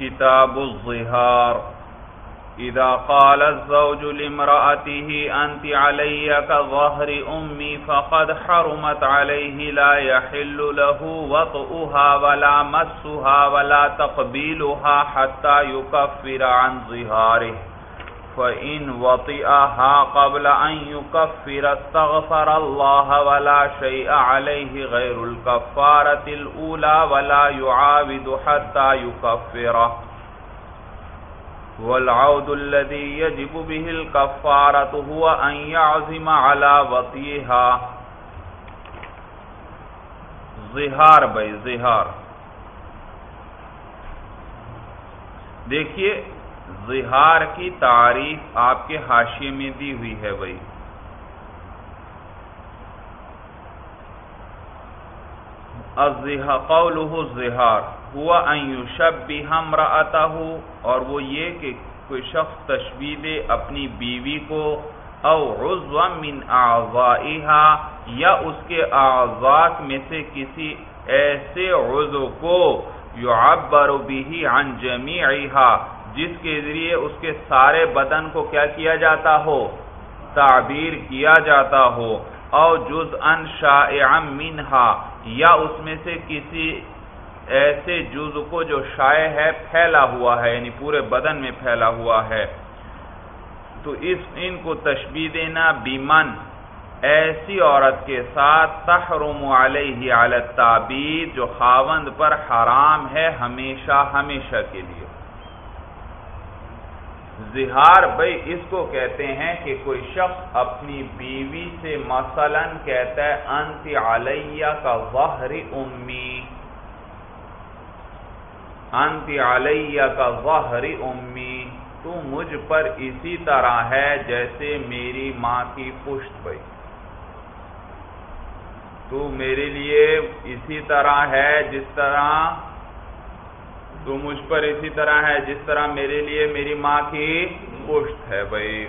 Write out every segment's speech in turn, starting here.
كتاب الظهار إذا قال الزوج لامرأته أنت علي كظهر أمي فقد حرمت عليه لا يحل له وطؤها ولا مسها ولا تقبيلها حتى يكفر عن ظهاره فإن وطئها قبل أن يكفر استغفر الله ولا شيء عليه غير الكفارة الأولى ولا يعاود حتى يكفره. والعود الذي يجب به الكفارة هو أن يعزم على وطئها. ظهار بھائی ظهار دیکھیے زہار کی تعریف آپ کے حاشیے میں دی ہوئی ہے بھائی۔ قوله الزہار ہوا ان یشبہ امرأته اور وہ یہ کہ کوئی شخص تشبیہ دے اپنی بیوی کو، او عضو من اعضائها یا اس کے اعضاء میں سے کسی ایسے عضو کو، یعبر به عن جميعها جس کے ذریعے اس کے سارے بدن کو کیا کیا جاتا ہو؟ تعبیر کیا جاتا ہو؟ او جز ان شائع منہا، یا اس میں سے کسی ایسے جز کو جو شائع ہے، پھیلا ہوا ہے یعنی پورے بدن میں پھیلا ہوا ہے۔ تو اس، ان کو تشبیح دینا بیمن، ایسی عورت کے ساتھ تحرم علیہ علی التعبید جو خاوند پر حرام ہے، ہمیشہ ہمیشہ کے لیے۔ زہار بھائی اس کو کہتے ہیں کہ کوئی شخص اپنی بیوی سے مثلا کہتا ہے، انت علیہ کا ظہر امی. انت علیہ کا ظہر امی، تو مجھ پر اسی طرح ہے جیسے میری ماں کی پشت بھائی تو میرے لیے اسی طرح ہے جس طرح تو مجھ پر اسی طرح ہے، جس طرح میرے لیے میری ماں کی پشت ہے بھائی۔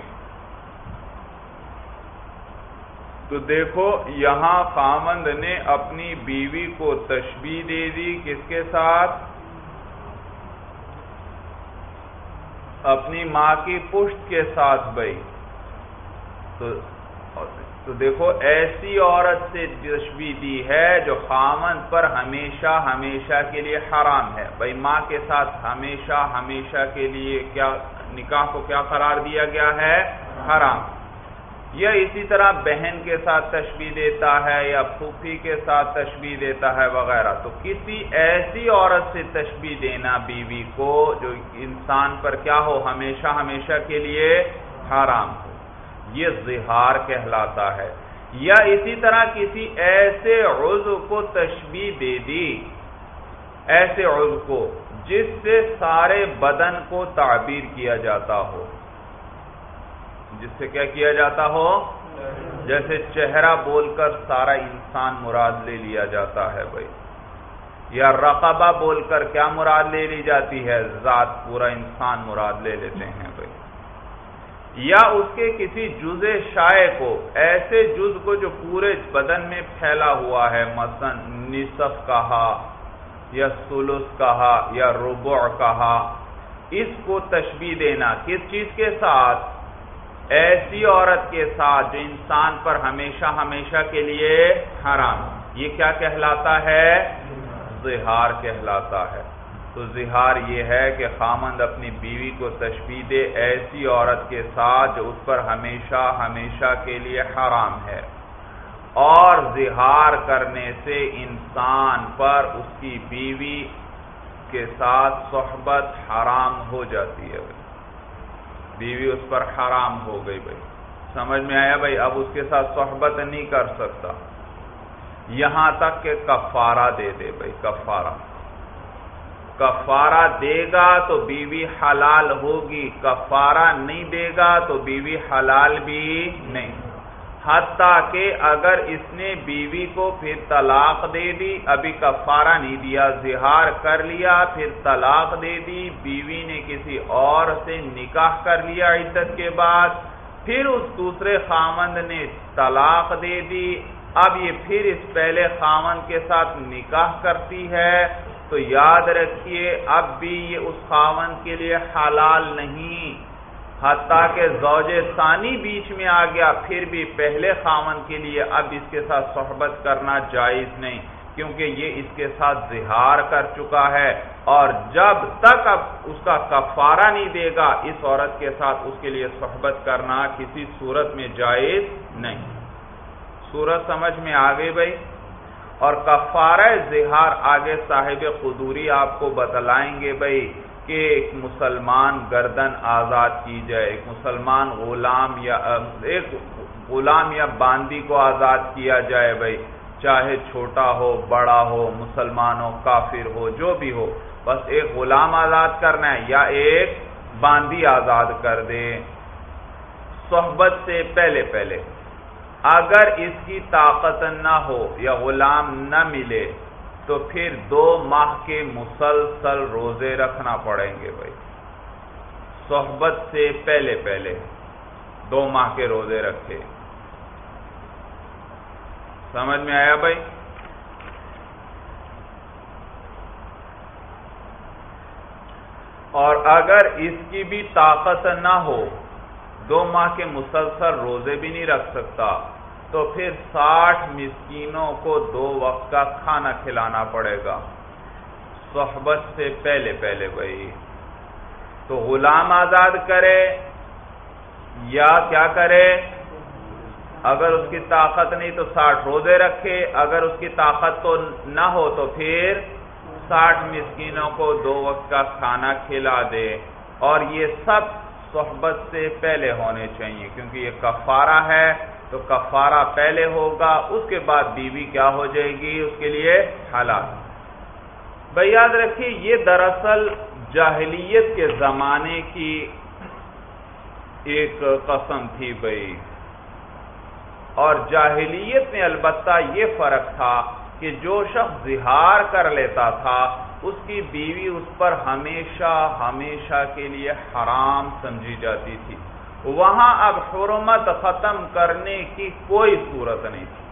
تو دیکھو، یہاں خامند نے اپنی بیوی کو تشبیح دے دی، کس کے ساتھ؟ اپنی ماں کی پشت کے ساتھ بھائی۔ تو تو دیکھو ایسی عورت سے تشبیح دی ہے جو خامن پر ہمیشہ ہمیشہ کے لیے حرام ہے۔ بھائی ماں کے ساتھ ہمیشہ ہمیشہ کے لیے کیا نکاح کو کیا قرار دیا گیا ہے؟ حرام۔ یا اسی طرح بہن کے ساتھ تشبیح دیتا ہے یا پھوپھی کے ساتھ تشبیح دیتا ہے وغیرہ۔ تو کسی ایسی عورت سے تشبیح دینا بیوی کو جو انسان پر کیا ہو، ہمیشہ ہمیشہ کے لیے حرام ہو۔ یہ زہار کہلاتا ہے یا اسی طرح کسی ایسے عضو کو تشبیح دے دی، ایسے عضو کو جس سے سارے بدن کو تعبیر کیا جاتا ہو۔ جس سے کیا کیا جاتا ہو؟ جیسے چہرہ بول کر سارا انسان مراد لے لیا جاتا ہے بھائی۔ یا رقبہ بول کر کیا مراد لے لی جاتی ہے؟ ذات، پورا انسان مراد لے لیتے ہیں بھائی۔ یا اس کے کسی جز شائع کو، ایسے جز کو جو پورے بدن میں پھیلا ہوا ہے، مثلا نصف کہا، یا سلس کہا، یا ربع کہا، اس کو تشبیح دینا کس چیز کے ساتھ؟ ایسی عورت کے ساتھ جو انسان پر ہمیشہ ہمیشہ کے لیے حرام یہ کیا کہلاتا ہے؟ زہار کہلاتا ہے۔ تو زہار یہ ہے کہ خامند اپنی بیوی کو تشبیح دے ایسی عورت کے ساتھ جو اس پر ہمیشہ ہمیشہ کے لیے حرام ہے۔ اور زہار کرنے سے انسان پر اس کی بیوی کے ساتھ صحبت حرام ہو جاتی ہے بھائی۔ بیوی اس پر حرام ہو گئی بھائی۔ سمجھ میں آیا بھائی؟ اب اس کے ساتھ صحبت نہیں کر سکتا۔ یہاں تک کہ کفارہ دے دے بھائی، کفارہ۔ کفارہ دے گا تو بیوی حلال ہوگی، کفارہ نہیں دے گا تو بیوی حلال بھی نہیں۔ حتیٰ کہ اگر اس نے بیوی کو پھر طلاق دے دی، ابھی کفارہ نہیں دیا، زہار کر لیا، پھر طلاق دے دی، بیوی نے کسی اور سے نکاح کر لیا عدت کے بعد، پھر اس دوسرے خامند نے طلاق دے دی۔ اب یہ پھر اس پہلے خامند کے ساتھ نکاح کرتی ہے۔ تو یاد رکھیے، اب بھی یہ اس خاون کے لیے حلال نہیں۔ حتیٰ کہ زوج ثانی بیچ میں آ گیا، پھر بھی پہلے خاون کے لیے اب اس کے ساتھ صحبت کرنا جائز نہیں، کیونکہ یہ اس کے ساتھ زہار کر چکا ہے۔ اور جب تک اب اس کا کفارہ نہیں دے گا، اس عورت کے ساتھ اس کے لیے صحبت کرنا کسی صورت میں جائز نہیں۔ صورت سمجھ میں آ گئی بھائی اور کفارہ زہار آگے صاحب قدوری آپ کو بتلائیں گے بھائی کہ ایک مسلمان گردن آزاد کی جائے، ایک مسلمان غلام یا، ایک غلام یا باندی کو آزاد کیا جائے بھائی، چاہے چھوٹا ہو، بڑا ہو، مسلمان ہو، کافر ہو، جو بھی ہو، بس ایک غلام آزاد کرنا ہے یا ایک باندی آزاد کر دے صحبت سے پہلے پہلے۔ اگر اس کی طاقت نہ ہو یا غلام نہ ملے، تو پھر دو ماہ کے مسلسل روزے رکھنا پڑیں گے بھائی۔ صحبت سے پہلے پہلے دو ماہ کے روزے رکھے۔ سمجھ میں آیا بھائی؟ اور اگر اس کی بھی طاقت نہ ہو دو ماہ کے مسلسل روزے بھی نہیں رکھ سکتا، تو پھر ساٹھ مسکینوں کو دو وقت کا کھانا کھلانا پڑے گا۔ صحبت سے پہلے پہلے بھائی۔ تو غلام آزاد کرے یا کیا کرے؟ اگر اس کی طاقت نہیں تو ساٹھ روزے رکھے، اگر اس کی طاقت تو نہ ہو تو پھر ساٹھ مسکینوں کو دو وقت کا کھانا کھلا دے۔ اور یہ سب صحبت سے پہلے ہونے چاہیے، کیونکہ یہ کفارہ ہے۔ تو کفارہ پہلے ہوگا، اس کے بعد بیوی کیا ہو جائے گی؟ اس کے لیے حالات بھائی یاد رکھیے، یہ دراصل جاہلیت کے زمانے کی ایک قسم تھی بھائی۔ اور جاہلیت میں البتہ یہ فرق تھا کہ جو شخص زہار کر لیتا تھا اس کی بیوی اس پر ہمیشہ ہمیشہ کے لیے حرام سمجھی جاتی تھی۔ وہاں اب حرمت ختم کرنے کی کوئی صورت نہیں تھی۔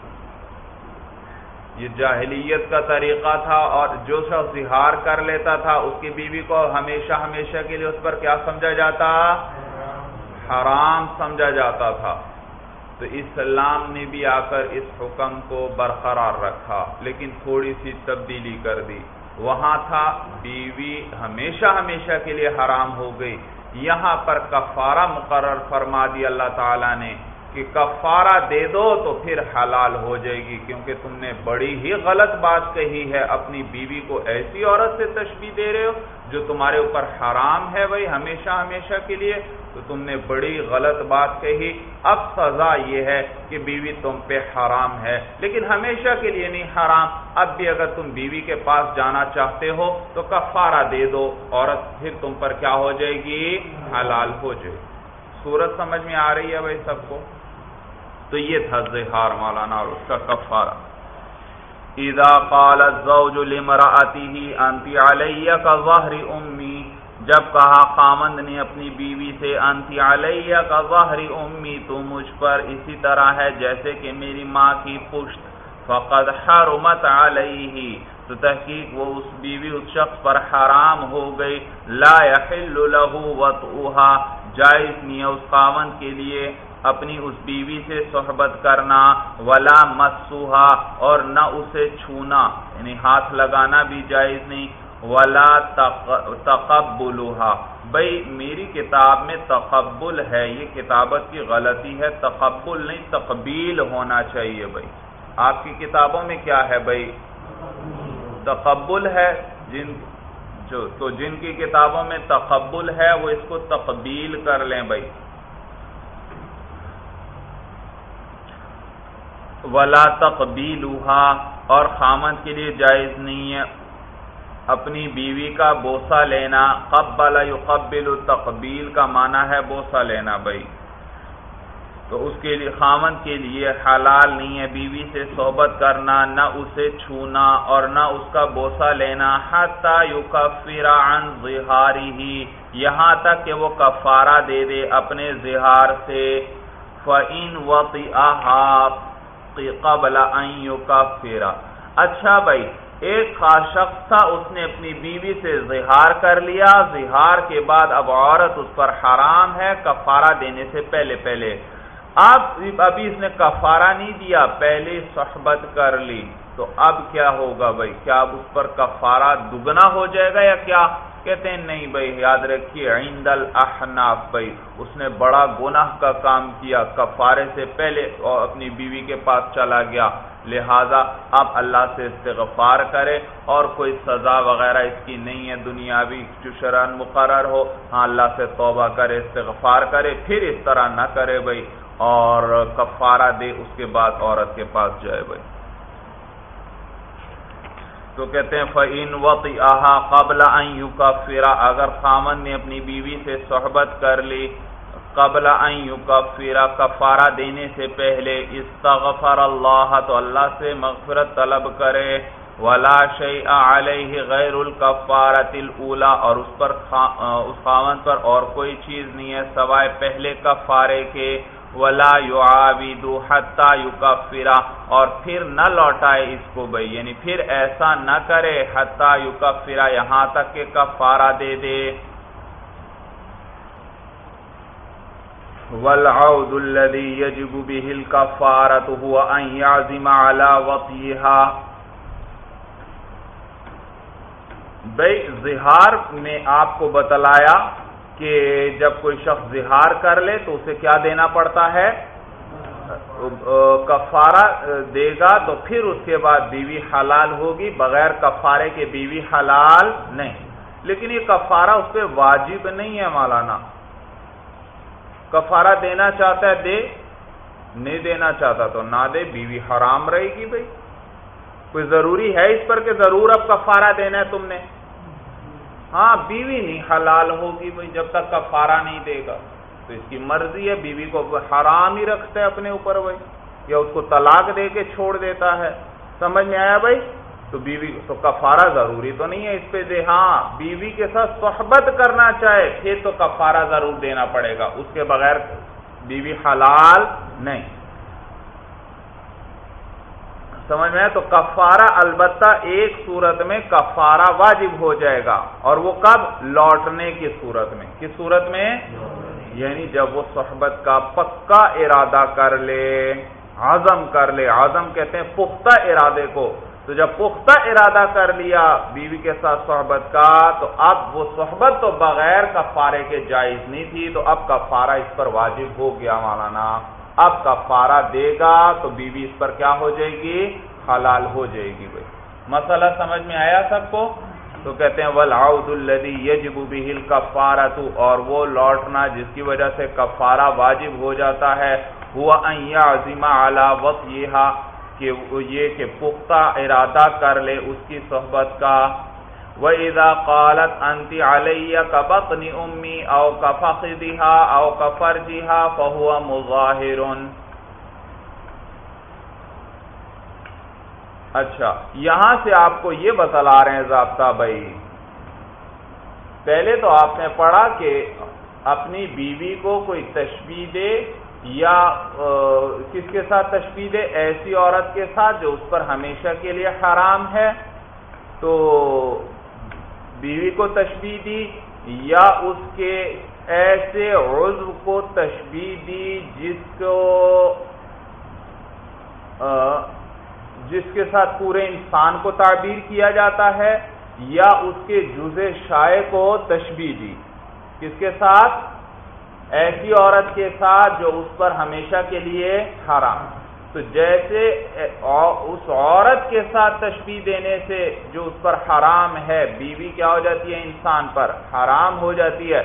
یہ جاہلیت کا طریقہ تھا اور جو شخص زہار کر لیتا تھا اس کی بیوی کو ہمیشہ ہمیشہ کے لیے اس پر کیا سمجھا جاتا؟ حرام سمجھا جاتا تھا۔ تو اسلام نے بھی آ کر اس حکم کو برقرار رکھا، لیکن تھوڑی سی تبدیلی کر دی۔ وہاں تھا، بیوی ہمیشہ ہمیشہ کے لیے حرام ہو گئی۔ یہاں پر کفارہ مقرر فرما دی اللہ تعالیٰ نے کہ کفارہ دے دو تو پھر حلال ہو جائے گی، کیونکہ تم نے بڑی ہی غلط بات کہی ہے۔ اپنی بیوی کو ایسی عورت سے تشبیح دے رہے ہو جو تمہارے اوپر حرام ہے بھائی ہمیشہ ہمیشہ کے لیے تو تم نے بڑی غلط بات کہی۔ اب سزا یہ ہے کہ بیوی تم پہ حرام ہے۔ لیکن ہمیشہ کے لیے نہیں، حرام۔ اب بھی اگر تم بیوی کے پاس جانا چاہتے ہو تو کفارہ دے دو۔ عورت پھر تم پر کیا ہو جائے گی؟ حلال ہو جائے صورت سمجھ میں آ رہی ہے بھائی سب کو؟ تو یہ تھا زہار مولانا اور اس کا کفارہ۔ اذا قال الزوج لمرأته انت علیہ کا ظہر امی۔ جب کہا خامند نے اپنی بیوی سے انت علیہ کا ظہر امی، تو مجھ پر اسی طرح ہے جیسے کہ میری ماں کی پشت۔ فقد حرمت علیہ۔ تو تحقیق، وہ اس بیوی، اس شخص پر حرام ہو گئی۔ لا يحل له وطئها جائز نہیں ہے اس خامند کے لیے اپنی اس بیوی سے صحبت کرنا۔ ولا مسوہا اور نہ اسے چھونا۔ یعنی ہاتھ لگانا بھی جائز نہیں۔ ولا تقبلوہا بھائی میری کتاب میں تقبل ہے، یہ کتابت کی غلطی ہے، تقبل نہیں، تقبیل ہونا چاہیے بھائی آپ کی کتابوں میں کیا ہے بھائی تقبل ہے، جن جو، تو جن کی کتابوں میں تقبل ہے، وہ اس کو تقبیل کر لیں بھائی ولا تقبیلوہا اور خامد کے لیے جائز نہیں ہے۔ اپنی بیوی کا بوسا لینا، قبل یقبل تقبیل کا معنی ہے بوسا لینا بھائی۔ تو اس کے لیے خامن کے لیے حلال نہیں ہے بیوی سے صحبت کرنا، نہ اسے چھونا اور نہ اس کا بوسا لینا۔ حتی یکفر عن ظہاری ہی یہاں تک کہ وہ کفارہ دے دے اپنے زہار سے۔ فَإِن وَطِئَهَا قبل کا اچھا بھائی ایک خاص شخص تھا، اس نے اپنی بیوی سے زہار کر لیا۔ زہار کے بعد اب عورت اس پر حرام ہے، کفارہ دینے سے پہلے پہلے۔ اب، ابھی اس نے کفارہ نہیں دیا، پہلے صحبت کر لی۔ تو اب کیا ہوگا بھائی؟ کیا اب اس پر کفارہ دگنا ہو جائے گا یا کیا؟ کہتے ہیں، نہیں بھائی، یاد رکھیے، عند الاحناف بھائی۔ اس نے بڑا گناہ کا کام کیا، کفارے سے پہلے اپنی بیوی کے پاس چلا گیا۔ لہذا اب اللہ سے استغفار کرے اور کوئی سزا وغیرہ اس کی نہیں ہے، دنیاوی جو شران مقرر ہو ہاں اللہ سے توبہ کرے، استغفار کرے، پھر اس طرح نہ کرے بھائی، اور کفارہ دے اس کے بعد عورت کے پاس جائے بھائی۔ تو کہتے ہیں فعین وقت آہا قبل کا اگر خامن نے اپنی بیوی سے صحبت کر لی قبل کا فرا کفارہ دینے سے پہلے استغفر اللہ تو اللہ سے مغفرت طلب کرے، ولا شیء علیہ غیر الکفارت الاولا اور اس پر اس خامن پر اور کوئی چیز نہیں ہے سوائے پہلے کفارے کے، ولا یعاودو حتی یکفرا اور پھر نہ لوٹائے اس کو بھئی یعنی پھر ایسا نہ کرے حتی یکفرا یہاں تک کہ کفارہ دے دے۔ والعود الذي يجب به الكفاره هو ان يعزم على وطيها بھئی، زہار میں آپ کو بتلایا کہ جب کوئی شخص زہار کر لے تو اسے کیا دینا پڑتا ہے؟ کفارہ دے گا تو پھر اس کے بعد بیوی حلال ہوگی، بغیر کفارے کے بیوی حلال نہیں۔ لیکن یہ کفارہ اس پہ واجب نہیں ہے مولانا۔ کفارہ دینا چاہتا ہے، دے، نہیں دینا چاہتا تو نہ دے، بیوی حرام رہے گی بھائی۔ کوئی ضروری ہے اس پر کہ ضرور اب کفارہ دینا ہے تم نے؟ ہاں بیوی نہیں، حلال ہوگی بھائی، جب تک کفارہ نہیں دے گا۔ تو اس کی مرضی ہے، بیوی کو حرام ہی رکھتا ہے اپنے اوپر بھائی۔ یا اس کو طلاق دے کے چھوڑ دیتا ہے۔ سمجھ میں آیا بھائی؟ تو بیوی تو کفارہ ضروری تو نہیں ہے اس پہ دے ہاں بیوی کے ساتھ صحبت کرنا چاہے، پھر تو کفارہ ضرور دینا پڑے گا۔ اس کے بغیر بیوی حلال نہیں۔ سمجھ میں تو کفارہ البتہ ایک صورت میں کفارہ واجب ہو جائے گا۔ اور وہ کب؟ لوٹنے کی صورت میں۔ کس صورت میں؟ یعنی جب وہ صحبت کا پکا ارادہ کر لے، عزم کر لے۔ عزم کہتے ہیں پختہ ارادے کو۔ تو جب پختہ ارادہ کر لیا بیوی کے ساتھ صحبت کا، تو اب وہ صحبت تو بغیر کفارے کے جائز نہیں تھی، تو اب کفارہ اس پر واجب ہو گیا مولانا۔ اب کفارہ دے گا تو بیوی اس پر کیا ہو جائے گی؟ حلال ہو جائے گی بھائی۔ مسئلہ سمجھ میں آیا سب کو؟ تو کہتے ہیں ولاؤد الدی یجب بہل کفارہ تو اور وہ لوٹنا جس کی وجہ سے کفارہ واجب ہو جاتا ہے۔ ہوا عظیمہ اعلیٰ وقت یہ کہ یہ کہ پختہ ارادہ کر لے اس کی صحبت کا۔ وَإِذَا قَالَتْ أَنْتِ عَلَيَّ كَبَطْنِ أُمِّي أَوْ كَفَخِذِهَا أَوْ كَفَرْجِهَا فَهُوَ مُظَاهِرٌ۔ اچھا یہاں سے آپ کو یہ بتلا رہے ہیں ضابطہ بھائی، پہلے تو آپ نے پڑھا کہ اپنی بیوی کو کوئی تشبیح دے یا کس کے ساتھ تشبیح دے ایسی عورت کے ساتھ جو اس پر ہمیشہ کے لیے حرام ہے۔ تو بیوی کو تشبیح دی یا اس کے ایسے عضو کو تشبیح دی جس کو جس کے ساتھ پورے انسان کو تعبیر کیا جاتا ہے یا اس کے جز شائع کو تشبیح دی۔ کس کے ساتھ؟ ایسی عورت کے ساتھ جو اس پر ہمیشہ کے لیے حرام۔ تو جیسے اس عورت کے ساتھ تشبیح دینے سے جو اس پر حرام ہے، بیوی کیا ہو جاتی ہے انسان پر؟ حرام ہو جاتی ہے۔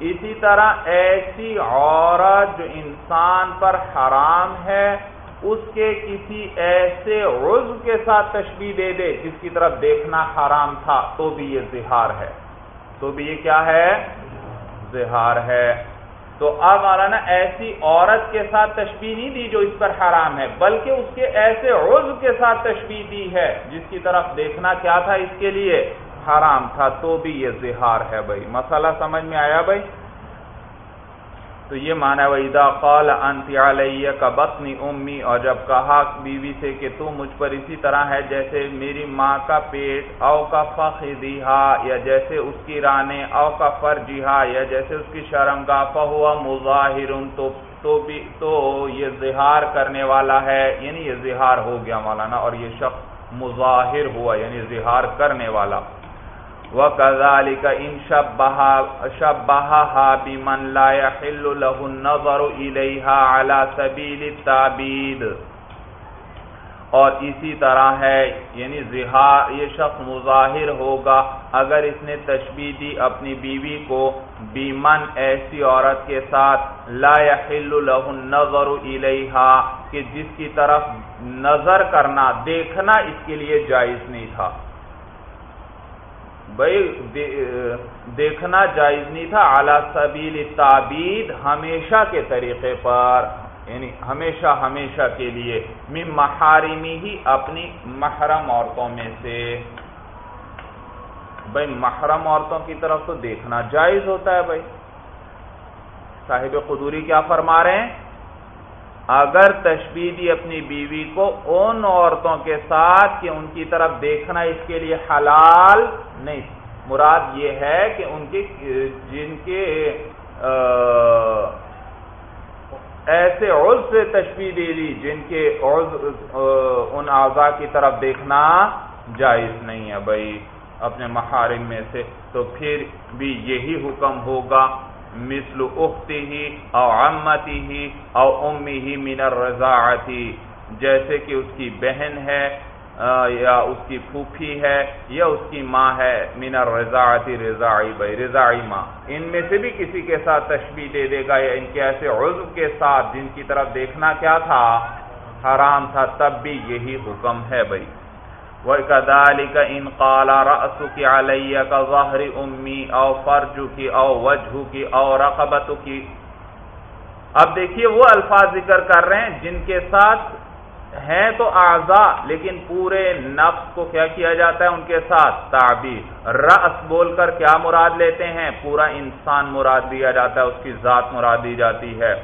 اسی طرح ایسی عورت جو انسان پر حرام ہے، اس کے کسی ایسے عضو کے ساتھ تشبیح دے دے جس کی طرف دیکھنا حرام تھا، تو بھی یہ زہار ہے۔ تو بھی یہ کیا ہے؟ زہار ہے۔ تو اب مولانا ایسی عورت کے ساتھ تشبیح نہیں دی جو اس پر حرام ہے، بلکہ اس کے ایسے عضو کے ساتھ تشبیح دی ہے، جس کی طرف دیکھنا کیا تھا اس کے لیے؟ حرام تھا، تو بھی یہ زہار ہے بھائی۔ مسئلہ سمجھ میں آیا بھائی؟ تو یہ مانا ویدا قال انت علیہ کا بطنی امی اور جب کہا بیوی سے کہ تو مجھ پر اسی طرح ہے جیسے میری ماں کا پیٹ او کا فخذیہا یا جیسے اس کی رانے او کا فرجیہا یا جیسے اس کی شرم کا فہوا مظاہر، تو تو بھی، تو یہ زہار کرنے والا ہے یعنی یہ زہار ہو گیا مولانا اور یہ شخص مظاہر ہوا یعنی زہار کرنے والا۔ وَكَذَلِكَ إِن شَبَّهَهَا بِمَنْ لَا يَحِلُّ لَهُ النَّظَرُ إِلَيْهَا عَلَى سَبِيلِ التَّعْبِيدِ۔ اور اسی طرح ہے یعنی زہار یہ شخص مظاہر ہوگا اگر اس نے تشبیح دی اپنی بیوی کو بیمن ایسی عورت کے ساتھ لا يحل له النظر الیہا کہ جس کی طرف نظر کرنا، دیکھنا اس کے لیے جائز نہیں تھا۔ بھائی دیکھنا جائز نہیں تھا اعلی سبیل تعبید ہمیشہ کے طریقے پر یعنی ہمیشہ ہمیشہ کے لیے میں محارمی ہی اپنی محرم عورتوں میں سے۔ بھائی محرم عورتوں کی طرف تو دیکھنا جائز ہوتا ہے بھائی صاحب قدوری کیا فرما رہے ہیں؟ اگر تشبیدی اپنی بیوی کو ان عورتوں کے ساتھ کہ ان کی طرف دیکھنا اس کے لیے حلال نہیں، مراد یہ ہے کہ ان کی جن کے ایسے عز سے تشبیح دے دی جن کے عز ان اعضاء کی طرف دیکھنا جائز نہیں ہے بھائی، اپنے محارم میں سے تو پھر بھی یہی حکم ہوگا مثل اختی ہی او عمتی ہی او امی ہی من الرضاعتی جیسے کہ اس کی بہن ہے یا اس کی پھوپھی ہے، یا اس کی ماں ہے، من الرضاعتی رضاعی بھائی، رضاعی ماں۔ ان میں سے بھی کسی کے ساتھ تشبیح دے دے گا یا ان کے ایسے عضو کے ساتھ جن کی طرف دیکھنا کیا تھا، حرام تھا، تب بھی یہی حکم ہے بھائی۔ وَكَذَلِكَ إِن قَالَ رَأْسُكِ عَلَيَّ كَظَهْرِ أُمِّي أَوْ فَرْجُكِ أَوْ وَجْهُكِ أَوْ رَقَبَتُكِ۔ اب دیکھیے وہ الفاظ ذکر کر رہے ہیں جن کے ساتھ ہیں تو اعضاء، لیکن پورے نفس کو کیا کیا جاتا ہے ان کے ساتھ؟ تعبیر۔ رأس بول کر کیا مراد لیتے ہیں؟ پورا انسان مراد دیا جاتا ہے، اس کی ذات مراد دی جاتی ہے۔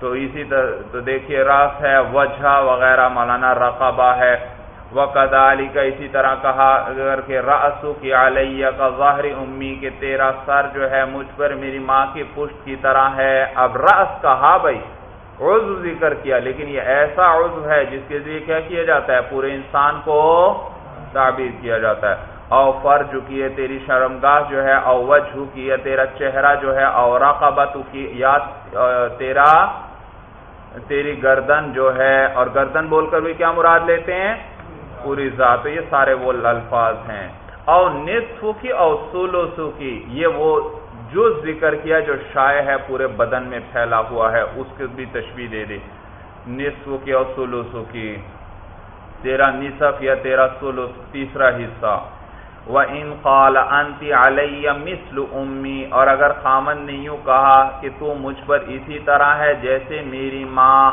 تو اسی طرح تو دیکھیے رأس ہے، وجہ وغیرہ، مولانا رقبہ ہے۔ وکدالی کا اسی طرح کہا اگر کہ رسو کی علیہ کا ظاہر امی کہ تیرا سر جو ہے مجھ پر میری ماں کی پشت کی طرح ہے۔ اب رس کہا بھائی، عضو ذکر کیا، لیکن یہ ایسا عضو ہے جس کے ذریعے کیا کیا جاتا ہے؟ پورے انسان کو تعبیر کیا جاتا ہے۔ او فرج کی ہے تیری شرمگاہ جو ہے، او وجہ کی ہے تیرا چہرہ جو ہے، او رقبت کی یا تیرا، تیری گردن جو ہے، اور گردن بول کر بھی کیا مراد لیتے ہیں؟ پوری ذات یہ سارے وہ الفاظ ہیں۔ او نصف کی او سولوسو کی یہ وہ جو ذکر کیا جو شائع ہے، پورے بدن میں پھیلا ہوا ہے، اس کے بھی تشبیح دے دی۔ نصف کی او سولوسو کی تیرا نصف یا تیرا سولوس، تیسرا حصہ۔ وہ ان قال انتی علیہ مثل امی اور اگر خامن نے یوں کہا کہ تو مجھ پر اسی طرح ہے جیسے میری ماں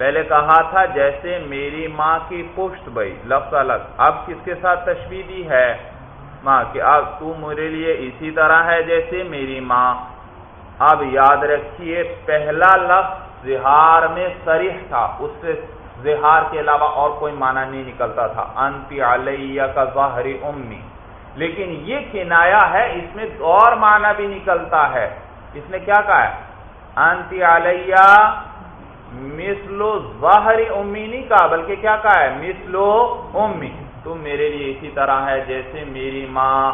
پہلے کہا تھا جیسے میری ماں کی پشت بھائی لفظ الگ۔ اب کس کے ساتھ تشبیح دی ہے؟ ماں کہ اب تو میرے لیے اسی طرح ہے جیسے میری ماں۔ اب یاد رکھیے، پہلا لفظ زہار میں سریح تھا۔ اس سے زہار کے علاوہ اور کوئی معنی نہیں نکلتا تھا۔ انتی علیہ کا ظاہری امی۔ لیکن یہ کنایا ہے، اس میں اور معنی بھی نکلتا ہے۔ اس نے کیا کہا ہے؟ انتی علیہ مسلو ظاہری امی نہیں کہا، بلکہ کیا کہا ہے؟ مسلو امی۔ تم میرے لیے اسی طرح ہے جیسے میری ماں۔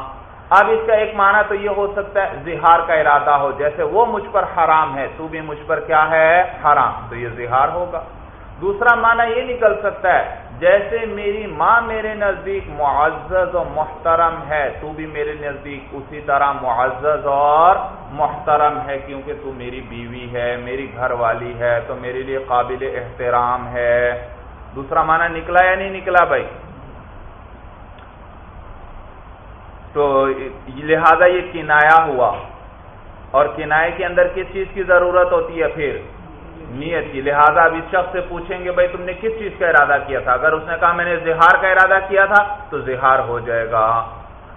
اب اس کا ایک معنی تو یہ ہو سکتا ہے، زہار کا ارادہ ہو، جیسے وہ مجھ پر حرام ہے، تو بھی مجھ پر کیا ہے؟ حرام۔ تو یہ زہار ہوگا۔ دوسرا معنی یہ نکل سکتا ہے جیسے میری ماں میرے نزدیک معزز و محترم ہے، تو بھی میرے نزدیک اسی طرح معزز اور محترم ہے، کیونکہ تو میری بیوی ہے، میری گھر والی ہے، تو میرے لیے قابل احترام ہے۔ دوسرا معنی نکلا یا نہیں نکلا بھائی؟ تو لہذا یہ کنایا ہوا۔ اور کنائے کے اندر کس چیز کی ضرورت ہوتی ہے پھر؟ نیت کی۔ لہذا اب اس شخص سے پوچھیں گے، بھائی، تم نے کس چیز کا ارادہ کیا تھا؟ اگر اس نے کہا میں نے زہار کا ارادہ کیا تھا، تو زہار ہو جائے گا۔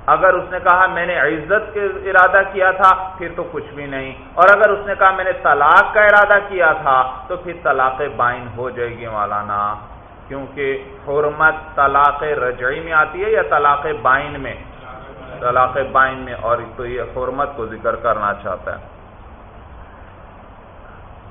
اگر اس نے کہا میں نے عزت کے ارادہ کیا تھا، پھر تو کچھ بھی نہیں۔ اور اگر اس نے کہا میں نے طلاق کا ارادہ کیا تھا، تو پھر طلاق بائن ہو جائے گی مولانا۔ کیونکہ حرمت طلاق رجعی میں آتی ہے یا طلاق بائن میں؟ طلاق بائن میں۔ اور تو یہ حرمت کو ذکر کرنا چاہتا ہے۔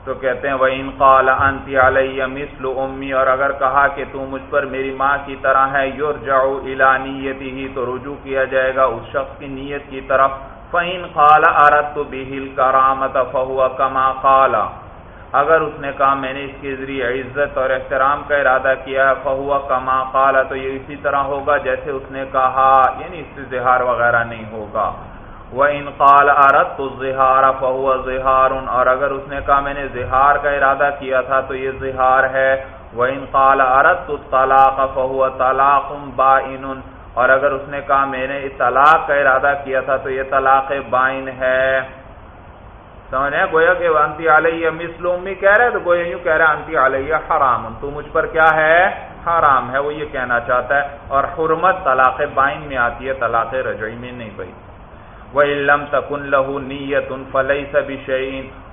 تو کہتے ہیں وہ انقال انتی علیہ مثل امی اور اگر کہا کہ تو مجھ پر میری ماں کی طرح ہے یور جاؤ الانیتی ہی تو رجوع کیا جائے گا اس شخص کی نیت کی طرف. فعین قال ارت تو بہل کرامت فہو کما قالا اگر اس نے کہا، میں نے اس کے ذریعے عزت اور احترام کا ارادہ کیا ہے فہو کما قالا تو یہ اسی طرح ہوگا جیسے اس نے کہا یعنی اس سے زہار وغیرہ نہیں ہوگا۔ وہ انقال عرت تو زہار فہو زہار اور اگر اس نے کہا میں نے زہار کا ارادہ کیا تھا تو یہ زہار ہے۔ وہ انقال عرت تو طلاق فہو طلاق با اور اگر اس نے کہا میں نے طلاق کا ارادہ کیا تھا تو یہ طلاق بائن ہے۔ سمجھ رہے گویا کہ انتی علیہ مسلومی کہہ رہے تو گویا یوں کہہ رہے انتی علیہ حرام، تو مجھ پر کیا ہے؟ حرام ہے۔ وہ یہ کہنا چاہتا ہے اور حرمت طلاق بائن میں آتی ہے، طلاق رجعی میں نہیں بھائی۔ وہ علم تکن لہو نیت ان فلئی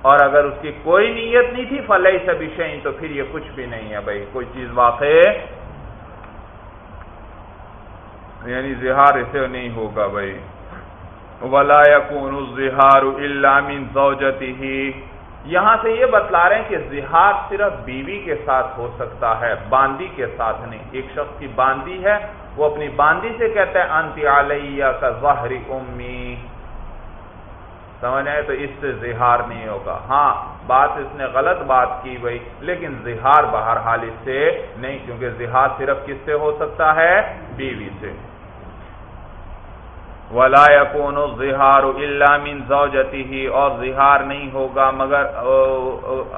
اور اگر اس کی کوئی نیت نہیں تھی فلئی سبھی شعین تو پھر یہ کچھ بھی نہیں ہے بھائی۔ کوئی چیز واقع یعنی زہار اسے نہیں ہوگا بھائی۔ ولا یقون زہار من زوجتی ہی یہاں سے یہ بتلا رہے ہیں کہ زہار صرف بیوی کے ساتھ ہو سکتا ہے، باندی کے ساتھ نہیں۔ ایک شخص کی باندی ہے وہ اپنی باندی سے کہتا ہے، انتی علیہ کا ظاہری امی. سمجھ آئے؟ تو اس سے زہار نہیں ہوگا۔ ہاں بات اس نے غلط بات کی بھائی، لیکن زہار بہرحال اس سے نہیں، کیونکہ زہار صرف کس سے ہو سکتا ہے؟ بیوی سے۔ ولا يكون الظهار الا من زوجته، اور ظہار نہیں ہوگا مگر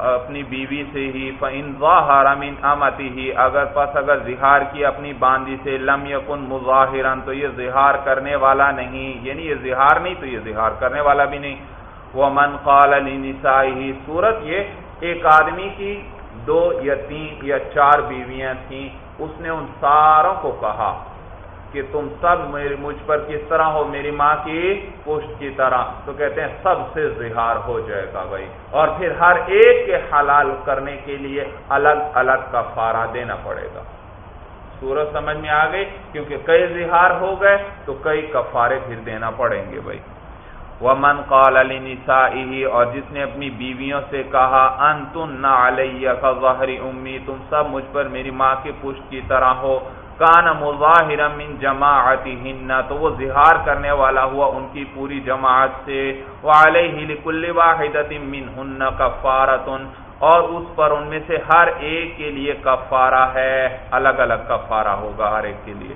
اپنی بیوی سے ہی فان ظاهر من امته اگر پس اگر ظہار کی اپنی باندی سے لم يكن مظاهرا تو یہ ظہار کرنے والا نہیں۔ یعنی یہ ظہار نہیں، تو یہ ظہار کرنے والا بھی نہیں۔ ومن قال لنسائه صورت یہ ایک آدمی کی دو یا تین یا چار بیویاں تھیں، اس نے ان ساروں کو کہا۔ کہ تم سب مجھ پر کس طرح ہو، میری ماں کی پشت کی طرح۔ تو کہتے ہیں سب سے زہار ہو جائے گا بھائی۔ اور پھر ہر ایک کے حلال کرنے کے لیے الگ الگ کفارہ دینا پڑے گا۔ سورج سمجھ میں آ گئی؟ کیونکہ کئی زہار ہو گئے تو کئی کفارے پھر دینا پڑیں گے بھائی۔ وہ من قال علی نسا اور جس نے اپنی بیویوں سے کہا ان تن نہ علیہ کا ظاہری امی تم سب مجھ پر میری ماں کی پشت کی طرح ہو۔ کان مظاہر من جماعتہن، تو وہ زہار کرنے والا ہوا ان کی پوری جماعت سے۔ وعلیہ لکل واحدت منہن کفارت اور اس پر ان میں سے ہر ایک کے لیے کفارہ ہے۔ الگ الگ کفارہ ہوگا ہر ایک کے لیے۔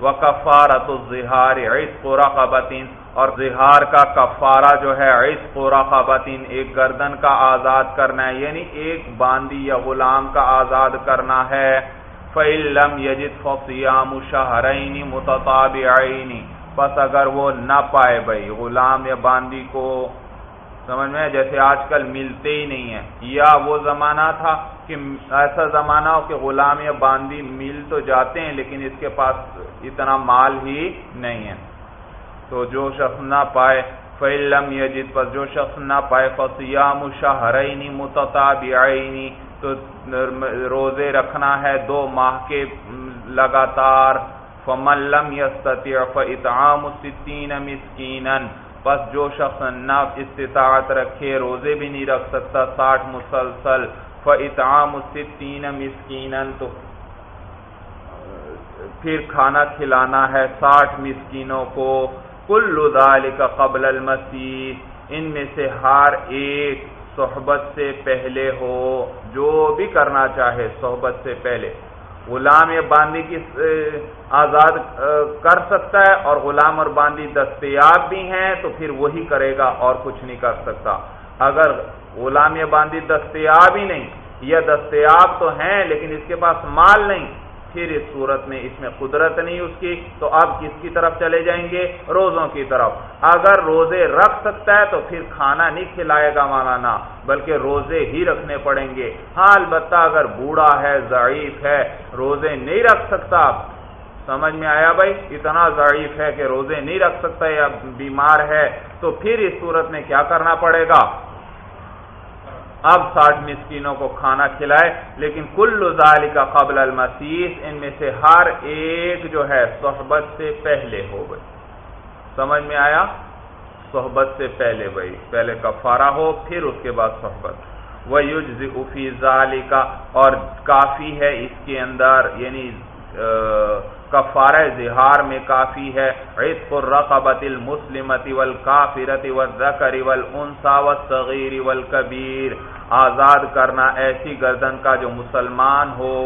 وکفارت الظہار عشق رقبت اور زہار کا کفارہ جو ہے عشق رقبت ایک گردن کا آزاد کرنا ہے یعنی ایک باندی یا غلام کا آزاد کرنا ہے۔ فعلم یجد فیام شہرعینی متطابعینی بس اگر وہ نہ پائے بھائی، غلام یا باندی کو، سمجھ میں؟ جیسے آج کل ملتے ہی نہیں ہیں۔ یا وہ زمانہ تھا کہ ایسا زمانہ ہو کہ غلام یا باندی مل تو جاتے ہیں، لیکن اس کے پاس اتنا مال ہی نہیں ہے۔ تو جو شخص نہ پائے فعلم یجد پر جو شخص نہ پائے فسیام شہرعینی متطابعینی تو روزے رکھنا ہے دو ماہ کے لگاتار۔ فملم یستطیع فاطعام ستین مسکینا پس جو شخص نہ استطاعت رکھے، روزے بھی نہیں رکھ سکتا، ساٹھ مسلسل۔ فاطعام ستین مسکینا تو پھر کھانا کھلانا ہے ساٹھ مسکینوں کو۔ کل ذالک قبل المسیح ان میں سے ہر ایک صحبت سے پہلے ہو، جو بھی کرنا چاہے صحبت سے پہلے۔ غلام یا باندی کی آزاد کر سکتا ہے اور غلام اور باندی دستیاب بھی ہیں تو پھر وہی کرے گا اور کچھ نہیں کر سکتا۔ اگر غلام یا باندی دستیاب ہی نہیں یا دستیاب تو ہیں لیکن اس کے پاس مال نہیں پھر اس صورت میں اس میں قدرت نہیں اس کی، تو اب کس کی طرف چلے جائیں گے؟ روزوں کی طرف۔ اگر روزے رکھ سکتا ہے تو پھر کھانا نہیں کھلائے گا مولانا، بلکہ روزے ہی رکھنے پڑیں گے۔ ہاں البتہ اگر بوڑھا ہے، ضعیف ہے، روزے نہیں رکھ سکتا، سمجھ میں آیا بھائی؟ اتنا ضعیف ہے کہ روزے نہیں رکھ سکتا یا بیمار ہے، تو پھر اس صورت میں کیا کرنا پڑے گا؟ اب ساٹھ مسکینوں کو کھانا کھلائے، لیکن کل ذال کا قبل المسیح، ان میں سے ہر ایک جو ہے صحبت سے پہلے ہو گئی۔ سمجھ میں آیا؟ صحبت سے پہلے بھائی پہلے کفارہ ہو، پھر اس کے بعد صحبت۔ وہ یوز افی کا اور کافی ہے اس کے اندر یعنی کفارہ زہار میں کافی ہے۔ عتق الرقبت المسلمت والکافرت والذکر والانسا والصغیر والکبیر آزاد کرنا ایسی گردن کا جو مسلمان ہو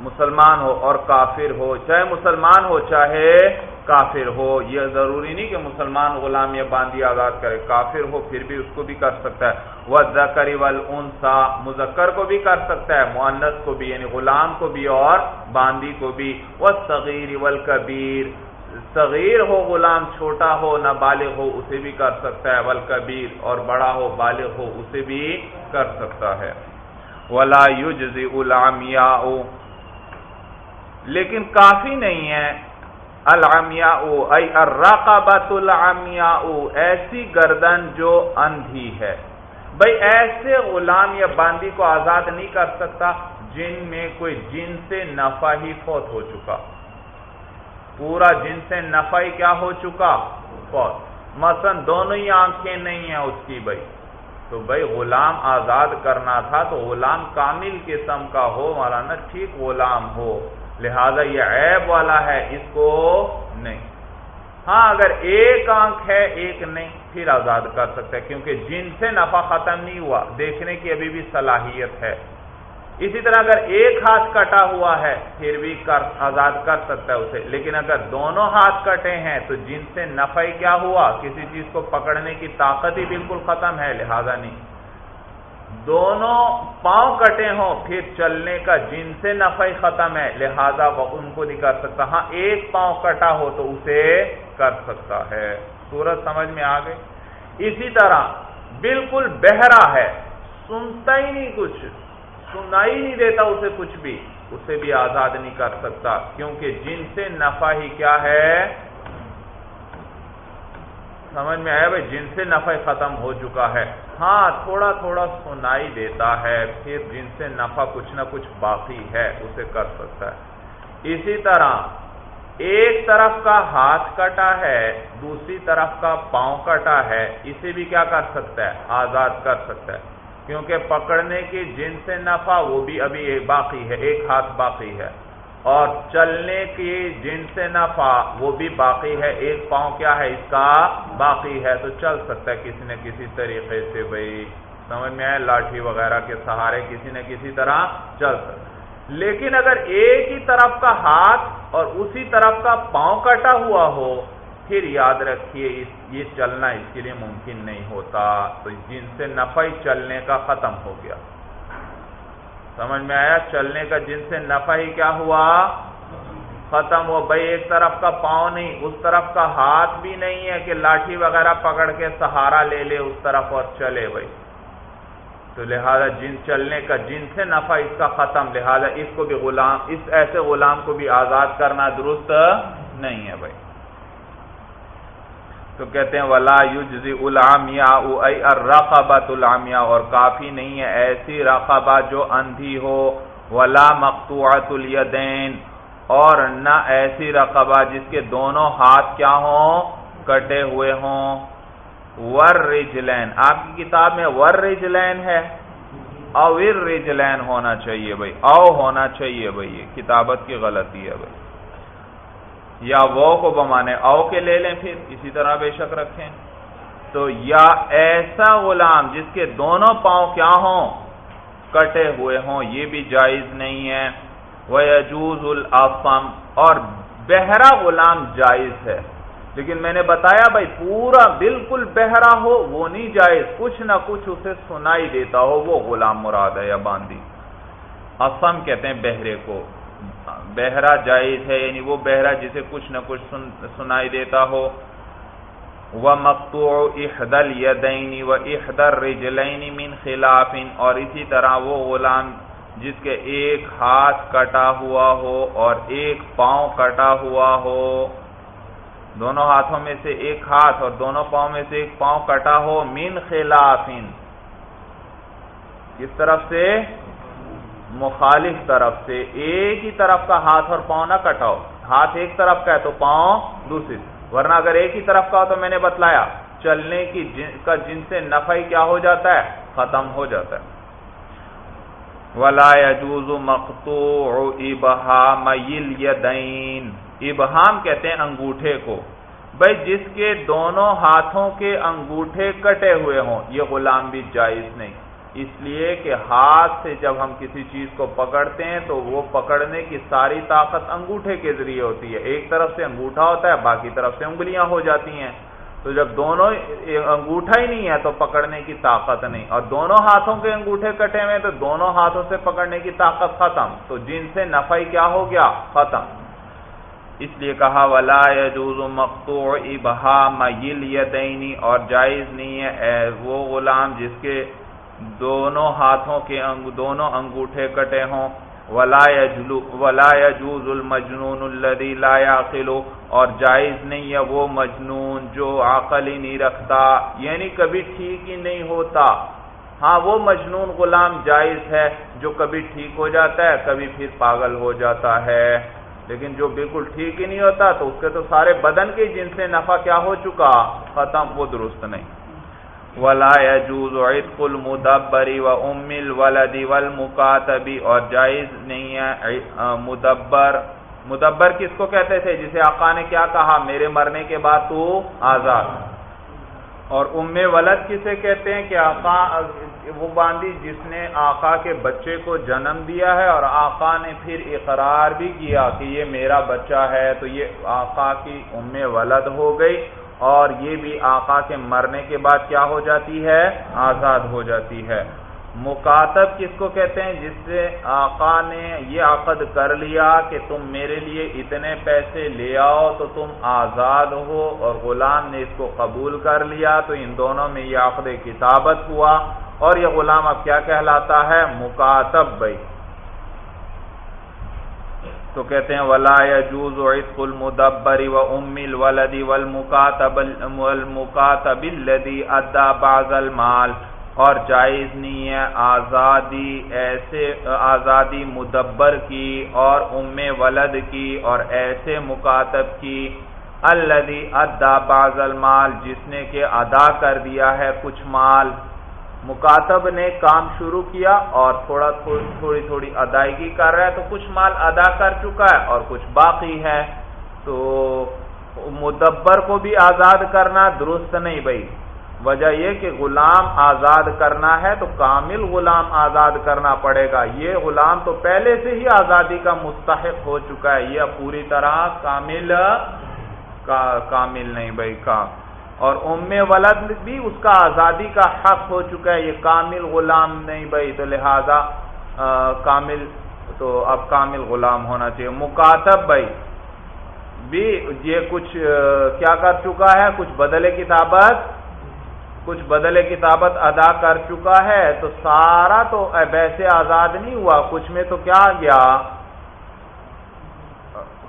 مسلمان ہو اور کافر ہو۔ چاہے مسلمان ہو، چاہے کافر ہو، یہ ضروری نہیں کہ مسلمان غلام یا باندھی آزاد کرے، کافر ہو پھر بھی اس کو بھی کر سکتا ہے۔ وہ زکری ولسا مذکر کو بھی کر سکتا ہے معنت کو بھی یعنی غلام کو بھی اور باندھی کو بھی۔ وہ صغیر ولکبیر صغیر ہو، غلام چھوٹا ہو نہ بالغ ہو، اسے بھی کر سکتا ہے۔ ولکبیر اور بڑا ہو، بالغ ہو، اسے بھی کر سکتا ہے۔ ولا یوز غلام لیکن کافی نہیں ہے۔ الرقبت العمیاء، ایسی گردن جو اندھی ہے۔ بھائی ایسے غلام یا باندی کو آزاد نہیں کر سکتا جن میں کوئی جن سے نفع ہی فوت ہو چکا۔ پورا جن سے نفع ہی کیا ہو چکا؟ فوت۔ مثلا دونوں ہی آنکھیں نہیں ہیں اس کی بھائی تو بھائی غلام آزاد کرنا تھا تو غلام کامل قسم کا ہو، مولانا ٹھیک غلام ہو۔ لہذا یہ عیب والا ہے، اس کو نہیں۔ ہاں اگر ایک آنکھ ہے، ایک نہیں، پھر آزاد کر سکتا ہے کیونکہ جن سے نفع ختم نہیں ہوا، دیکھنے کی ابھی بھی صلاحیت ہے۔ اسی طرح اگر ایک ہاتھ کٹا ہوا ہے، پھر بھی کر، آزاد کر سکتا ہے اسے۔ لیکن اگر دونوں ہاتھ کٹے ہیں، تو جن سے نفع کیا ہوا؟ کسی چیز کو پکڑنے کی طاقت ہی بالکل ختم ہے، لہذا نہیں۔ دونوں پاؤں کٹے ہوں، پھر چلنے کا جن سے نفع ختم ہے، لہذا وہ ان کو نہیں کر سکتا۔ ہاں ایک پاؤں کٹا ہو تو اسے کر سکتا ہے۔ سورج سمجھ میں آ گئی اسی طرح بالکل بہرا ہے، سنتا ہی نہیں کچھ، سنائی نہیں دیتا اسے کچھ بھی۔ اسے بھی آزاد نہیں کر سکتا، کیونکہ جن سے نفع ہی کیا ہے؟ سمجھ میں آیا بھائی، جن سے نفع ختم ہو چکا ہے۔ ہاں تھوڑا تھوڑا سنائی دیتا ہے، پھر جن سے نفع کچھ نہ کچھ باقی ہے، اسے کر سکتا ہے۔ اسی طرح، ایک طرف کا ہاتھ کٹا ہے، دوسری طرف کا پاؤں کٹا ہے، اسے بھی کیا کر سکتا ہے؟ آزاد کر سکتا ہے۔ کیونکہ پکڑنے کی جن سے نفع، وہ بھی ابھی باقی ہے، ایک ہاتھ باقی ہے۔ اور چلنے کی جن سے نفع، وہ بھی باقی ہے۔ ایک پاؤں کیا ہے؟ اس کا باقی ہے۔ تو چل سکتا ہے کسی نہ کسی طریقے سے بھائی۔ سمجھ میں آئے لاٹھی وغیرہ کے سہارے کسی نہ کسی طرح چل سکتا لیکن اگر ایک ہی طرف کا ہاتھ اور اسی طرف کا پاؤں کٹا ہوا ہو، پھر یاد رکھیے یہ چلنا اس کے لیے ممکن نہیں ہوتا۔ تو جن سے نفع ہی چلنے کا ختم ہو گیا۔ سمجھ میں آیا چلنے کا جن سے نفع ہی کیا ہوا؟ ختم ہو بھائی ایک طرف کا پاؤں نہیں، اس طرف کا ہاتھ بھی نہیں ہے کہ لاٹھی وغیرہ پکڑ کے سہارا لے لے اس طرف اور چلے بھائی۔ تو لہذا جن چلنے کا جن سے نفع اس کا ختم، لہذا اس کو بھی غلام، اس ایسے غلام کو بھی آزاد کرنا درست نہیں ہے بھائی۔ تو کہتے ہیں، ولا یوجزی العامیا الرقبت العامیا اور کافی نہیں ہے ایسی رقبہ جو اندھی ہو، ولا مقطوعت الیدین اور نہ ایسی رقبہ جس کے دونوں ہاتھ کیا ہوں، کٹے ہوئے ہوں۔ ور رجلین آپ کی کتاب میں ور رجلین ہے؟ اویر رجلین ہونا چاہیے بھائی، او ہونا چاہیے بھائی کتابت کی غلطی ہے بھائی۔ یا وہ کو بمانے او کے لے لیں پھر، اسی طرح بے شک رکھیں۔ تو یا ایسا غلام جس کے دونوں پاؤں کیا ہوں؟ کٹے ہوئے ہوں، یہ بھی جائز نہیں ہے۔ وہ عجوز الافم اور بہرا غلام جائز ہے۔ لیکن میں نے بتایا بھائی، پورا بالکل بہرا ہو، وہ نہیں جائز۔ کچھ نہ کچھ اسے سنائی دیتا ہو، وہ غلام مراد ہے یا باندھی۔ افم کہتے ہیں بہرے کو۔ بہرا جائز ہے یعنی وہ بہرا جسے کچھ نہ کچھ سن، سنائی دیتا ہو۔ وہ مقتوع احدل یدینی و احدر رجلین من خلاف۔ اور اسی طرح وہ غلام جس کے ایک ہاتھ کٹا ہوا ہو اور ایک پاؤں کٹا ہوا ہو۔ دونوں ہاتھوں میں سے ایک ہاتھ اور دونوں پاؤں میں سے ایک پاؤں کٹا ہو۔ من خلافن کس طرف سے؟ مخالف طرف سے ایک ہی طرف کا ہاتھ اور پاؤں نہ کٹاؤ۔ ہاتھ ایک طرف کا ہے تو پاؤں دوسری ورنہ اگر ایک ہی طرف کا ہو تو میں نے بتلایا، چلنے کی جن کا جن سے نفع کیا ہو جاتا ہے، ختم ہو جاتا ہے۔ ولا يجوز مقطوع ابہام الیدین ابہام کہتے ہیں انگوٹھے کو۔ بھائی جس کے دونوں ہاتھوں کے انگوٹھے کٹے ہوئے ہوں، یہ غلام بھی جائز نہیں۔ اس لیے کہ ہاتھ سے جب ہم کسی چیز کو پکڑتے ہیں تو وہ پکڑنے کی ساری طاقت انگوٹھے کے ذریعے ہوتی ہے۔ ایک طرف سے انگوٹھا ہوتا ہے، باقی طرف سے انگلیاں ہو جاتی ہیں۔ تو جب دونوں انگوٹھا ہی نہیں ہے تو پکڑنے کی طاقت نہیں۔ اور دونوں ہاتھوں کے انگوٹھے کٹے ہوئے تو دونوں ہاتھوں سے پکڑنے کی طاقت ختم۔ تو جن سے نفع کیا ہو گیا؟ ختم۔ اس لیے کہا، ولا يجوز مقطوع ابہا میل یدینی اور جائز نہیں ہے وہ غلام جس کے دونوں ہاتھوں کے انگ، دونوں انگوٹھے کٹے ہوں۔ ولا ولا يجوز المجنون الذي لا يعقل۔ اور جائز نہیں ہے وہ مجنون جو عقل ہی نہیں رکھتا۔ یعنی کبھی ٹھیک ہی نہیں ہوتا۔ ہاں وہ مجنون غلام جائز ہے جو کبھی ٹھیک ہو جاتا ہے، کبھی پھر پاگل ہو جاتا ہے۔ لیکن جو بالکل ٹھیک ہی نہیں ہوتا تو اس کے تو سارے بدن کے جن سے نفع کیا ہو چکا، ختم، وہ درست نہیں۔ ولا يجوز عتق المدبر و ام الولد والمكاتب، اور جائز نہیں ہے مدبر. مدبر کس کو کہتے تھے؟ جسے آقا نے کیا کہا؟ میرے مرنے کے بعد تو آزاد. اور ام ولد کسے کہتے ہیں کہ آقا، وہ باندھی جس نے آقا کے بچے کو جنم دیا ہے، اور آقا نے پھر اقرار بھی کیا کہ یہ میرا بچہ ہے، تو یہ آقا کی ام ولد ہو گئی اور یہ بھی آقا کے مرنے کے بعد کیا ہو جاتی ہے؟ آزاد ہو جاتی ہے۔ مکاتب کس کو کہتے ہیں؟ جس سے آقا نے یہ عقد کر لیا کہ تم میرے لیے اتنے پیسے لے آؤ تو تم آزاد ہو اور غلام نے اس کو قبول کر لیا۔ تو ان دونوں میں یہ عقد کتابت ہوا اور یہ غلام اب کیا کہلاتا ہے؟ مکاتب بھائی۔ تو کہتے ہیں، ولا يجوز عتق المدبر و ام الولد والمكاتب والمكاتب الذي ادى بعض المال۔ اور جائز نہیں ہے آزادی ایسے، آزادی مدبر کی اور ام ولد کی اور ایسے مکاتب کی۔ الذي ادا بعض المال، جس نے کہ ادا کر دیا ہے کچھ مال۔ مکاتب نے کام شروع کیا اور تھوڑا تھوڑی تھوڑی ادائیگی کر رہا ہے تو کچھ مال ادا کر چکا ہے اور کچھ باقی ہے۔ تو مدبر کو بھی آزاد کرنا درست نہیں بھائی۔ وجہ یہ کہ غلام آزاد کرنا ہے تو کامل غلام آزاد کرنا پڑے گا۔ یہ غلام تو پہلے سے ہی آزادی کا مستحق ہو چکا ہے۔ یہ پوری طرح کامل کا کامل نہیں بھائی کا اور ام ولد بھی اس کا آزادی کا حق ہو چکا ہے، یہ کامل غلام نہیں بھائی، تو لہذا کامل، تو اب کامل غلام ہونا چاہیے۔ مکاتب بھائی، بھی یہ کچھ کیا کر چکا ہے؟ کچھ بدل کتابت کچھ بدل کتابت ادا کر چکا ہے۔ تو سارا تو ویسے آزاد نہیں ہوا، کچھ میں تو کیا گیا؟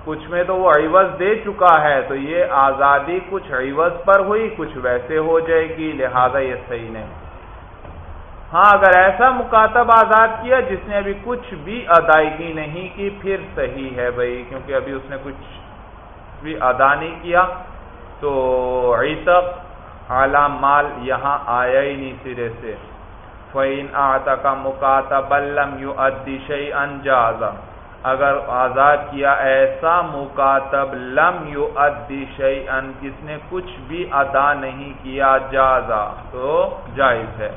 کچھ میں تو وہ عوض دے چکا ہے، تو یہ آزادی کچھ عوض پر ہوئی، کچھ ویسے ہو جائے گی، لہذا یہ صحیح نہیں۔ ہاں اگر ایسا مکاتب آزاد کیا جس نے ابھی کچھ بھی ادائیگی نہیں کی، پھر صحیح ہے بھائی، کیونکہ ابھی اس نے کچھ بھی ادا نہیں کیا۔ تو عیتق اعلی مال یہاں آیا ہی نہیں سرے سے۔ فعین آتا کا مکاتب الم یو ادیشی انجازم اگر آزاد کیا، ایسا مکاتب لم یو ادی ان جس نے کچھ بھی ادا نہیں کیا، جازا، تو جائز ہے۔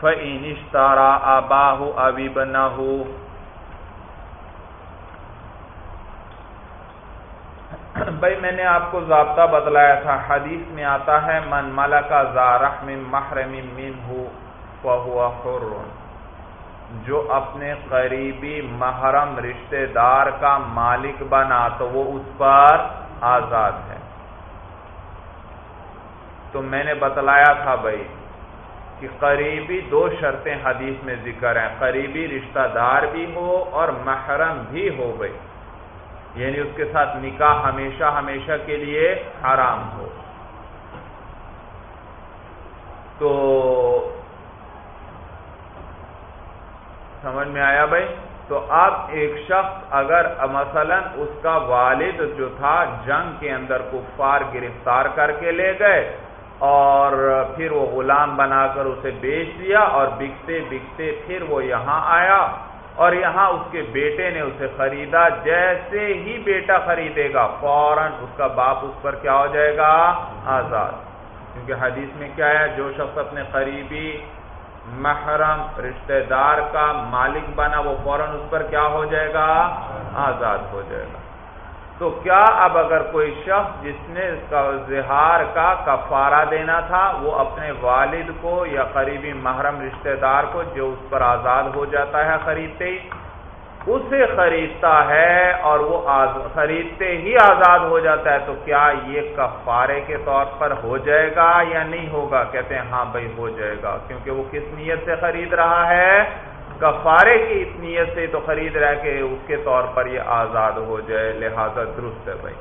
فعینشتارا اباہ ابھی بنا بھائی، میں نے آپ کو ضابطہ بتلایا تھا، حدیث میں آتا ہے، من ملا کا زارح من محرم من ہو فہو حرون جو اپنے قریبی محرم رشتہ دار کا مالک بنا تو وہ اس پر آزاد ہے۔ تو میں نے بتلایا تھا بھائی کہ قریبی دو شرطیں حدیث میں ذکر ہیں۔ قریبی رشتہ دار بھی ہو اور محرم بھی ہو گئی یعنی اس کے ساتھ نکاح ہمیشہ ہمیشہ کے لیے حرام ہو۔ تو سمجھ میں آیا بھائی؟ تو اب ایک شخص اگر مثلا اس کا والد جو تھا جنگ کے اندر کفار گرفتار کر کے لے گئے اور پھر وہ غلام بنا کر اسے بیچ دیا اور بکتے بکتے پھر وہ یہاں آیا اور یہاں اس کے بیٹے نے اسے خریدا۔ جیسے ہی بیٹا خریدے گا، فوراً اس کا باپ اس پر کیا ہو جائے گا؟ آزاد۔ کیونکہ حدیث میں کیا ہے؟ جو شخص اپنے قریبی محرم رشتہ دار کا مالک بنا وہ فوراً اس پر کیا ہو جائے گا؟ آزاد ہو جائے گا۔ تو کیا اب اگر کوئی شخص جس نے زہار کا کفارہ دینا تھا، وہ اپنے والد کو یا قریبی محرم رشتہ دار کو جو اس پر آزاد ہو جاتا ہے خریدتے ہی اسے خریدتا ہے اور وہ خریدتے ہی آزاد ہو جاتا ہے، تو کیا یہ کفارے کے طور پر ہو جائے گا یا نہیں ہوگا؟ کہتے ہیں ہاں بھائی، ہو جائے گا، کیونکہ وہ کس نیت سے خرید رہا ہے؟ کفارے کی اس نیت سے تو خرید رہا ہے کہ اس کے طور پر یہ آزاد ہو جائے، لہذا درست ہے بھائی۔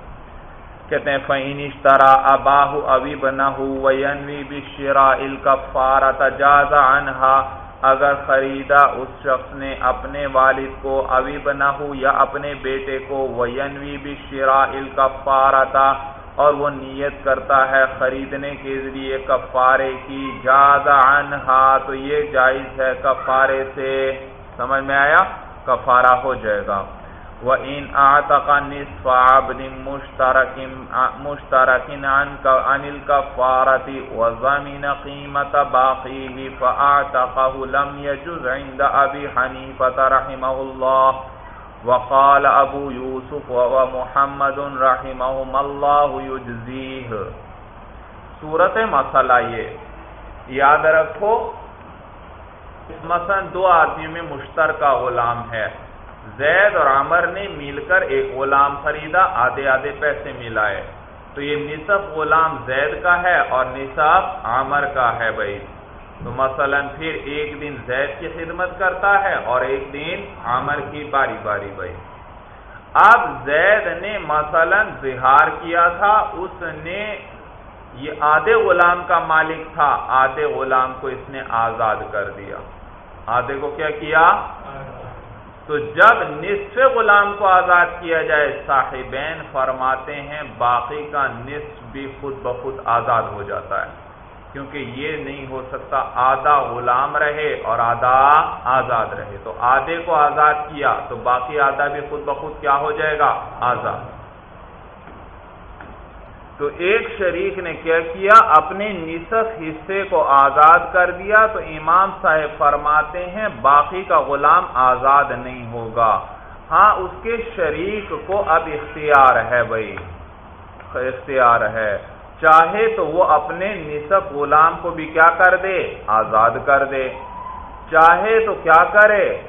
کہتے ہیں فینش ترا اباہ ابھی بنا بشرا الکفارا تجازا انہا اگر خریدا اس شخص نے اپنے والد کو ابھی بنا ہو یا اپنے بیٹے کو وینوی بشرا الکفارتا اور وہ نیت کرتا ہے خریدنے کے ذریعے کفارے کی، جاز عنہا تو یہ جائز ہے کفارے سے، سمجھ میں آیا؟ کفارہ ہو جائے گا۔ وَإِنْ أَعْتَقَ نِصْفَ عَبْدٍ مُشْتَرَكٍ عَنْكَ عَنِ الْكَفَّارَةِ وَزَمِنَ قِيمَةَ بَاقِيهِ فَأَعْتَقَهُ لَمْ يَجُزْ عِنْدَ أَبِي حَنِيفَةَ رَحِمَهُ اللَّهُ وقال ابو یوسف و محمد رحمہم اللہ یجزیہ صورت مسئلہ یہ یاد رکھو مثلا دو آدمیوں میں مشترکہ غلام ہے۔ زید اور عمر نے مل کر ایک غلام خریدا، آدھے آدھے پیسے ملائے۔ تو یہ نصف غلام زید کا ہے اور نصف عمر کا ہے بھائی۔ تو مثلا پھر ایک دن زید کی خدمت کرتا ہے اور ایک دن عمر کی باری باری بھائی۔ اب زید نے مثلا زہار کیا تھا، اس نے یہ آدھے غلام کا مالک تھا، آدھے غلام کو اس نے آزاد کر دیا۔ آدھے کو کیا کیا؟ تو جب نصف غلام کو آزاد کیا جائے، صاحبین فرماتے ہیں باقی کا نصف بھی خود بخود آزاد ہو جاتا ہے۔ کیونکہ یہ نہیں ہو سکتا آدھا غلام رہے اور آدھا آزاد رہے۔ تو آدھے کو آزاد کیا تو باقی آدھا بھی خود بخود کیا ہو جائے گا؟ آزاد۔ تو ایک شریک نے کیا کیا، اپنے نصف حصے کو آزاد کر دیا۔ تو امام صاحب فرماتے ہیں، باقی کا غلام آزاد نہیں ہوگا۔ ہاں اس کے شریک کو اب اختیار ہے بھائی۔ اختیار ہے۔ چاہے تو وہ اپنے نصف غلام کو بھی کیا کر دے، آزاد کر دے۔ چاہے تو کیا کرے۔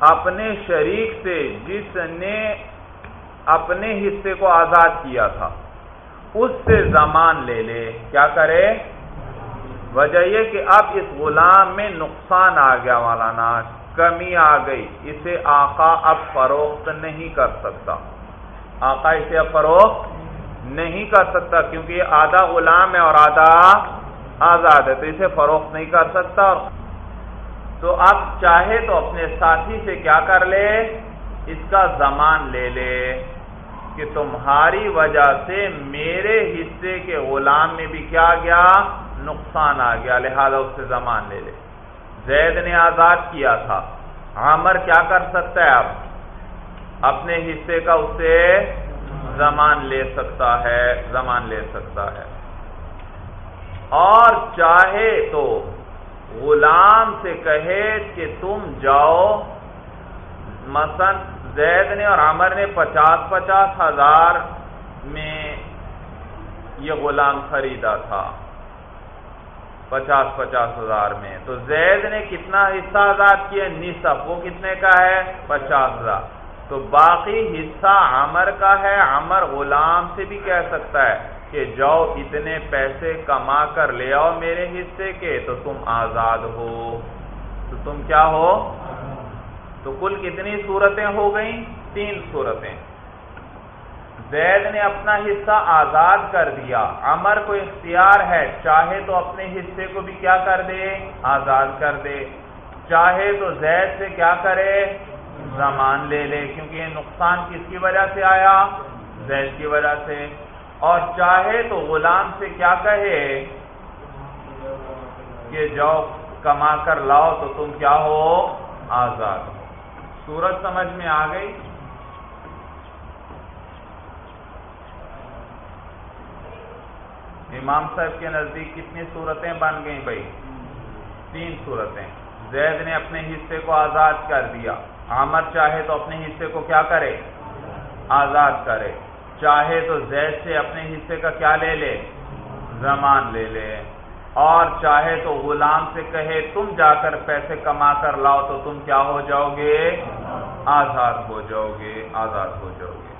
اپنے شریک سے جس نے اپنے حصے کو آزاد کیا تھا۔ اس سے زمان لے لے۔ کیا کرے؟ وجہ یہ کہ اب اس غلام میں نقصان آ گیا مولانا، کمی آ گئی۔ اسے آقا اب فروخت نہیں کر سکتا۔ آقا اسے اب فروخت نہیں کر سکتا کیونکہ یہ آدھا غلام ہے اور آدھا آزاد ہے، تو اسے فروخت نہیں کر سکتا۔ تو اب چاہے تو اپنے ساتھی سے کیا کر لے۔ اس کا زمان لے لے کہ تمہاری وجہ سے میرے حصے کے غلام میں بھی کیا گیا؟ نقصان آ گیا، لہذا اس سے زمان لے لے۔ زید نے آزاد کیا تھا۔ عامر کیا کر سکتا ہے اب؟ اپنے حصے کا اس سے زمان لے سکتا ہے، زمان لے سکتا ہے۔ اور چاہے تو غلام سے کہے کہ تم جاؤ مثلا زید نے اور عمر نے پچاس پچاس ہزار میں یہ غلام خریدا تھا۔ پچاس پچاس ہزار میں۔ تو زید نے کتنا حصہ آزاد کیا؟ نصف۔ وہ کتنے کا ہے؟ پچاس ہزار۔ تو باقی حصہ عمر کا ہے۔ عمر غلام سے بھی کہہ سکتا ہے کہ جاؤ اتنے پیسے کما کر لے آؤ میرے حصے کے، تو تم آزاد ہو۔ تو تم کیا ہو؟ تو کل کتنی صورتیں ہو گئیں؟ تین صورتیں۔ زید نے اپنا حصہ آزاد کر دیا۔ عمر کو اختیار ہے، چاہے تو اپنے حصے کو بھی کیا کر دے؟ آزاد کر دے۔ چاہے تو زید سے کیا کرے؟ زمان لے لے، کیونکہ یہ نقصان کس کی وجہ سے آیا؟ زید کی وجہ سے۔ اور چاہے تو غلام سے کیا کہے؟ کہ جاؤ، کما کر لاؤ تو تم کیا ہو؟ آزاد۔ ہو سورج سمجھ میں آ گئی۔ امام صاحب کے نزدیک کتنی صورتیں بن گئیں بھائی؟ تین صورتیں زید نے اپنے حصے کو آزاد کر دیا۔ عامر چاہے تو اپنے حصے کو کیا کرے؟ آزاد کرے۔ چاہے تو زید سے اپنے حصے کا کیا لے لے؟ زمان لے لے۔ اور چاہے تو غلام سے کہے، تم جا کر پیسے کما کر لاؤ تو تم کیا ہو جاؤ گے؟ آزاد ہو جاؤ گے، آزاد ہو جاؤ گے۔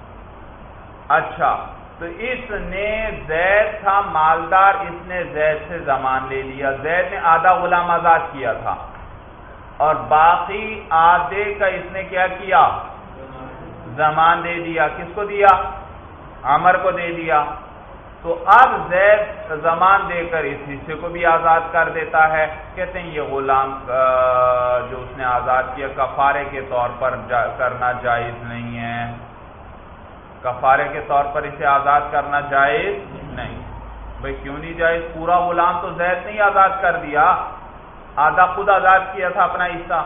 اچھا تو اس نے زید تھا، مالدار، اس نے زید سے زمان لے لیا۔ زید نے آدھا غلام آزاد کیا تھا۔ اور باقی آدھے کا اس نے کیا کیا؟ زمان دے دیا کس کو دیا؟ عمر کو دے دیا۔ تو اب زید زمان دے کر اس حصے کو بھی آزاد کر دیتا ہے۔ کہتے ہیں یہ غلام جو اس نے آزاد کیا، کفارے کے طور پر کرنا جائز نہیں ہے۔ کفارے کے طور پر اسے آزاد کرنا جائز نہیں۔ بھائی کیوں نہیں جائز؟ پورا غلام تو زید نے ہی آزاد کر دیا۔ آدھا خود آزاد کیا تھا اپنا حصہ،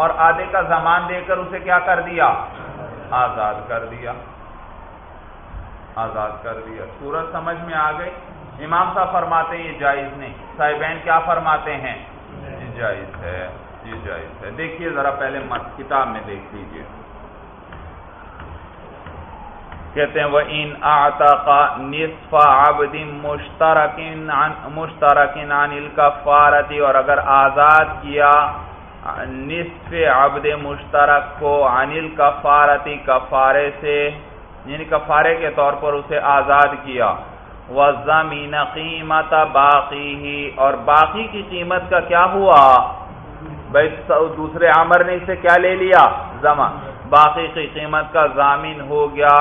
اور آدھے کا زمان دے کر اسے کیا کر دیا؟ آزاد کر دیا۔ آزاد کر دیا۔ سورج سمجھ میں آ گئی امام صاحب فرماتے ہیں، یہ جائز نہیں۔ صاحبین کیا فرماتے ہیں؟ یہ جائز ہے، یہ جائز ہے۔ دیکھیے ذرا پہلے کتاب میں دیکھ لیجیے کہتے ہیں وہ ان آتا نصف عبد مشترکن مشترکن انل کا اور اگر آزاد کیا، نصف عبد مشترک کو انل کا کفارے سے یعنی کفارے کے طور پر اسے آزاد کیا۔ وہ زمین قیمت باقی ہی اور باقی کی قیمت کا کیا ہوا؟ بھائی دوسرے عامر نے اسے کیا لے لیا؟ زمہ باقی کی قیمت کا ضامین ہو گیا۔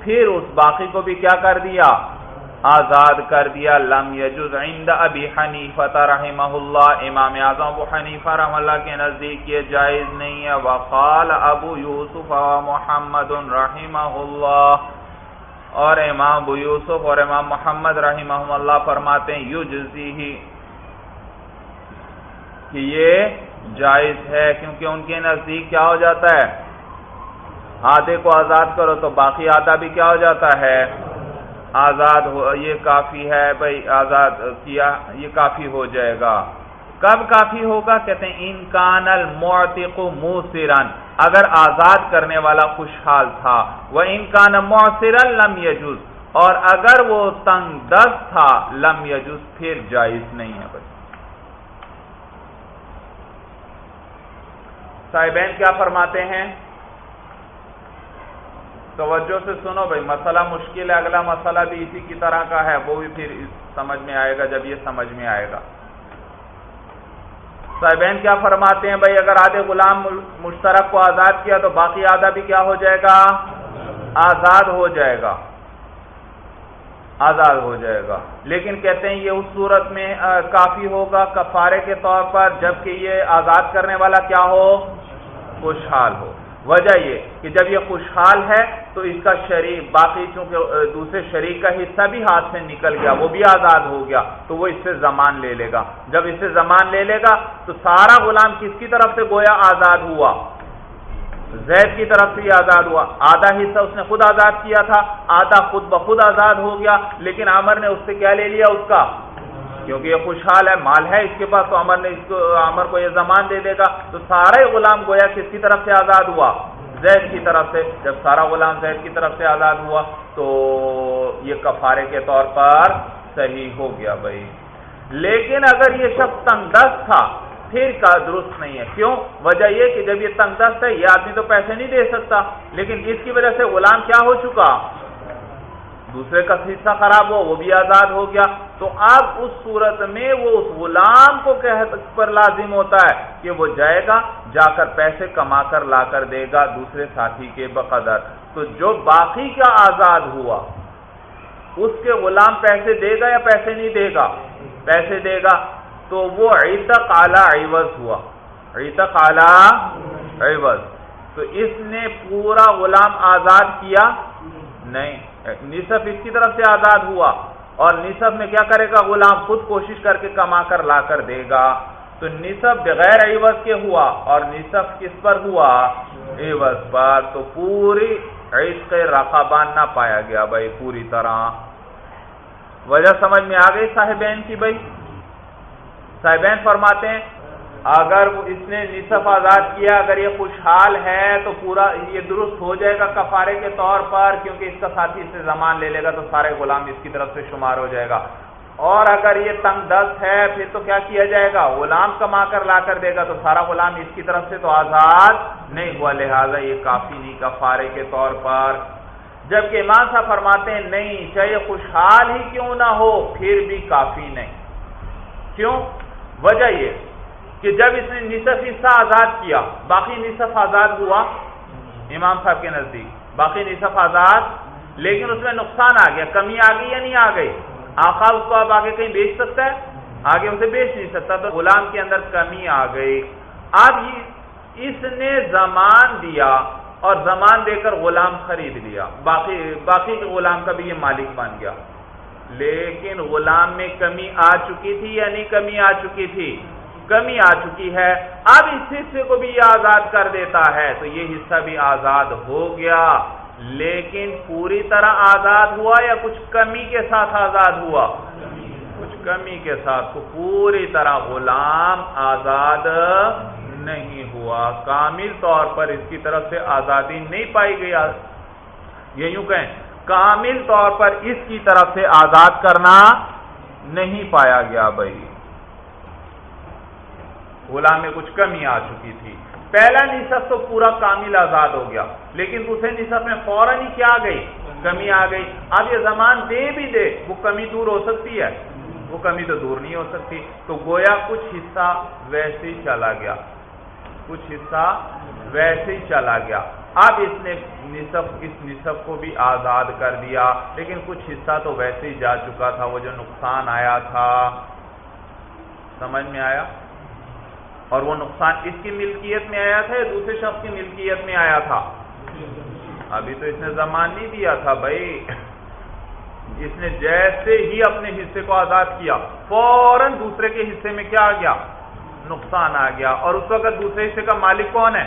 پھر اس باقی کو بھی کیا کر دیا؟ آزاد کر دیا، لم یجز عند ابی حنیفہ رحمہ اللہ۔ امام اعظم ابو حنیفہ رحمہ اللہ کے نزدیک یہ جائز نہیں ہے۔ وقال ابو یوسف و محمد رحمہ اللہ۔ اور امام ابو یوسف اور امام محمد رحمہ اللہ فرماتے ہیں، یجزی ہی۔ کہ یہ جائز ہے، کیونکہ ان کے نزدیک کیا ہو جاتا ہے؟ آدھے کو آزاد کرو تو باقی آدھا بھی کیا ہو جاتا ہے؟ آزاد ہو یہ کافی ہے بھائی آزاد کیا، یہ کافی ہو جائے گا۔ کب کافی ہوگا؟ کہتے ہیں انکان المعتق موسرن۔ اگر آزاد کرنے والا خوشحال تھا، وہ انکان موسرن لم یجوز۔ اور اگر وہ تنگ دست تھا، لم یجوز، پھر جائز نہیں ہے بھائی صاحبین، کیا فرماتے ہیں؟ توجہ سے سنو بھائی، مسئلہ مشکل ہے، اگلا مسئلہ بھی اسی کی طرح کا ہے، وہ بھی پھر سمجھ میں آئے گا، جب یہ سمجھ میں آئے گا۔ صاحبین، کیا فرماتے ہیں بھائی، اگر آدھے غلام مشترک کو آزاد کیا تو باقی آدھا بھی کیا ہو جائے گا؟ آزاد ہو جائے گا۔ آزاد ہو جائے گا۔ لیکن کہتے ہیں یہ اس صورت میں کافی ہوگا کفارے کے طور پر، جبکہ یہ آزاد کرنے والا کیا ہو؟ خوشحال ہو۔ وجہ یہ کہ جب یہ خوشحال ہے تو اس کا شریک باقی چونکہ دوسرے شریک کا حصہ بھی ہاتھ سے نکل گیا، وہ بھی آزاد ہو گیا، تو وہ اس سے زمان لے لے گا۔ جب اس سے زمان لے لے گا تو سارا غلام کس کی طرف سے گویا آزاد ہوا؟ زید کی طرف سے یہ آزاد ہوا۔ آدھا حصہ اس نے خود آزاد کیا تھا، آدھا خود بخود آزاد ہو گیا، لیکن عامر نے اس سے کیا لے لیا؟ اس کا کیونکہ یہ خوشحال ہے، مال ہے اس کے پاس، تو عمر نے اس کو، عمر کو یہ زمان دے دے گا۔ تو سارا ہی غلام گویا کس کی طرف سے آزاد ہوا؟ زید کی طرف سے۔ جب سارا غلام زید کی طرف سے آزاد ہوا، تو یہ کفارے کے طور پر صحیح ہو گیا بھائی۔ لیکن اگر یہ شخص تنگ دست تھا، پھر کا درست نہیں ہے۔ کیوں؟ وجہ یہ کہ جب یہ تنگ دست ہے، یہ آدمی تو پیسے نہیں دے سکتا۔ لیکن اس کی وجہ سے غلام کیا ہو چکا؟ دوسرے کا حصہ خراب ہو، وہ بھی آزاد ہو گیا۔ تو اب اس صورت میں وہ اس غلام کو پر لازم ہوتا ہے کہ وہ جائے گا، جا کر پیسے کما کر لا کر دے گا دوسرے ساتھی کے بقدر۔ تو جو باقی کا آزاد ہوا، اس کے غلام پیسے دے گا یا پیسے نہیں دے گا؟ پیسے دے گا۔ تو وہ عیتق اعلی عوض ہوا۔ عیتق اعلی عوض۔ تو اس نے پورا غلام آزاد کیا؟ نہیں۔ نصف اس کی طرف سے آزاد ہوا۔ اور نصب میں کیا کرے گا؟ غلام خود کوشش کر کے کما کر لا کر دے گا۔ تو نصب بغیر عوض کے ہوا اور نصب کس پر ہوا؟ عوض پر۔ تو پوری عشق رقابان نہ پایا گیا بھائی، پوری طرح۔ وجہ سمجھ میں آ گئی صاحبین کی بھائی؟ صاحبین فرماتے ہیں اگر اس نے نصف آزاد کیا، اگر یہ خوشحال ہے تو پورا یہ درست ہو جائے گا کفارے کے طور پر، کیونکہ اس کا ساتھی اس سے زمان لے لے گا تو سارے غلام اس کی طرف سے شمار ہو جائے گا۔ اور اگر یہ تنگ دست ہے، پھر تو کیا کیا جائے گا؟ غلام کما کر لا کر دے گا تو سارا غلام اس کی طرف سے تو آزاد نہیں ہوا۔ لہذا یہ کافی نہیں، کفارے کے طور پر۔ جبکہ امام صاحب فرماتے ہیں، نہیں، چاہے خوشحال ہی کیوں نہ ہو، پھر بھی کافی نہیں۔ کیوں؟ وجہ یہ کہ جب اس نے نصف حصہ آزاد کیا، باقی نصف آزاد ہوا امام صاحب کے نزدیک۔ باقی نصف آزاد، لیکن اس میں نقصان آ گیا۔ کمی آ گئی یا نہیں آ گئی؟ آخا اس کو اب آگے کہیں بیچ سکتا ہے؟ آگے اسے بیچ نہیں سکتا۔ تو غلام کے اندر کمی آ گئی۔ اب اس نے زمان دیا اور زمان دے کر غلام خرید لیا۔ باقی باقی غلام کا بھی یہ مالک بن گیا۔ لیکن غلام میں کمی آ چکی تھی یا نہیں کمی آ چکی تھی؟ کمی آ چکی ہے، اب اس حصے کو بھی یہ آزاد کر دیتا ہے۔ تو یہ حصہ بھی آزاد ہو گیا۔ لیکن پوری طرح آزاد ہوا یا کچھ کمی کے ساتھ آزاد ہوا؟ کچھ کمی کے ساتھ۔ تو پوری طرح غلام آزاد نہیں ہوا۔ کامل طور پر اس کی طرف سے آزادی نہیں پائی گئی۔ یہ یوں کہیں، کامل طور پر اس کی طرف سے آزاد کرنا نہیں پایا گیا بھائی۔ غلام میں کچھ کمی آ چکی تھی۔ پہلا نصف تو پورا کامل آزاد ہو گیا، لیکن دوسرے نصف میں فوراً ہی کیا گئی؟ کمی آ گئی۔ اب یہ زمان دے بھی دے، وہ کمی دور ہو سکتی ہے۔ وہ کمی تو دور نہیں ہو سکتی۔ تو گویا کچھ حصہ ویسے ہی چلا گیا۔ کچھ حصہ ویسے ہی چلا گیا۔ اب اس نے نصف، اس نصف کو بھی آزاد کر دیا۔ لیکن کچھ حصہ تو ویسے ہی جا چکا تھا، وہ جو نقصان آیا تھا۔ سمجھ میں آیا؟ اور وہ نقصان اس کی ملکیت میں آیا تھا یا دوسرے شخص کی ملکیت میں آیا تھا؟ ابھی تو اس نے زمان نہیں دیا تھا بھائی۔ اس نے جیسے ہی اپنے حصے کو آزاد کیا، فوراً دوسرے کے حصے میں کیا آ گیا؟ نقصان آ گیا۔ اور اس وقت دوسرے حصے کا مالک کون ہے؟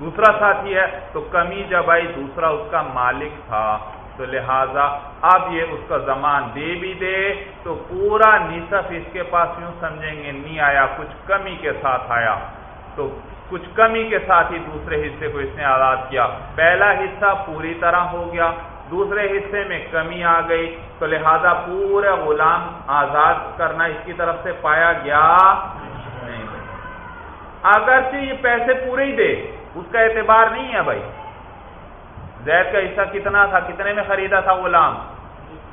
دوسرا ساتھی ہے۔ تو کمی جب آئی دوسرا اس کا مالک تھا۔ تو لہذا اب یہ اس کا زمان دے بھی دے تو پورا نصف اس کے پاس یوں سمجھیں گے، نہیں آیا، کچھ کمی کے ساتھ آیا۔ تو کچھ کمی کے ساتھ ہی دوسرے حصے کو اس نے آزاد کیا۔ پہلا حصہ پوری طرح ہو گیا، دوسرے حصے میں کمی آ گئی۔ تو لہذا پورا غلام آزاد کرنا اس کی طرف سے پایا گیا نہیں۔ اگرچہ یہ پیسے پورے ہی دے، اس کا اعتبار نہیں ہے بھائی۔ زید کا حصہ کتنا تھا؟ کتنے میں خریدا تھا غلام؟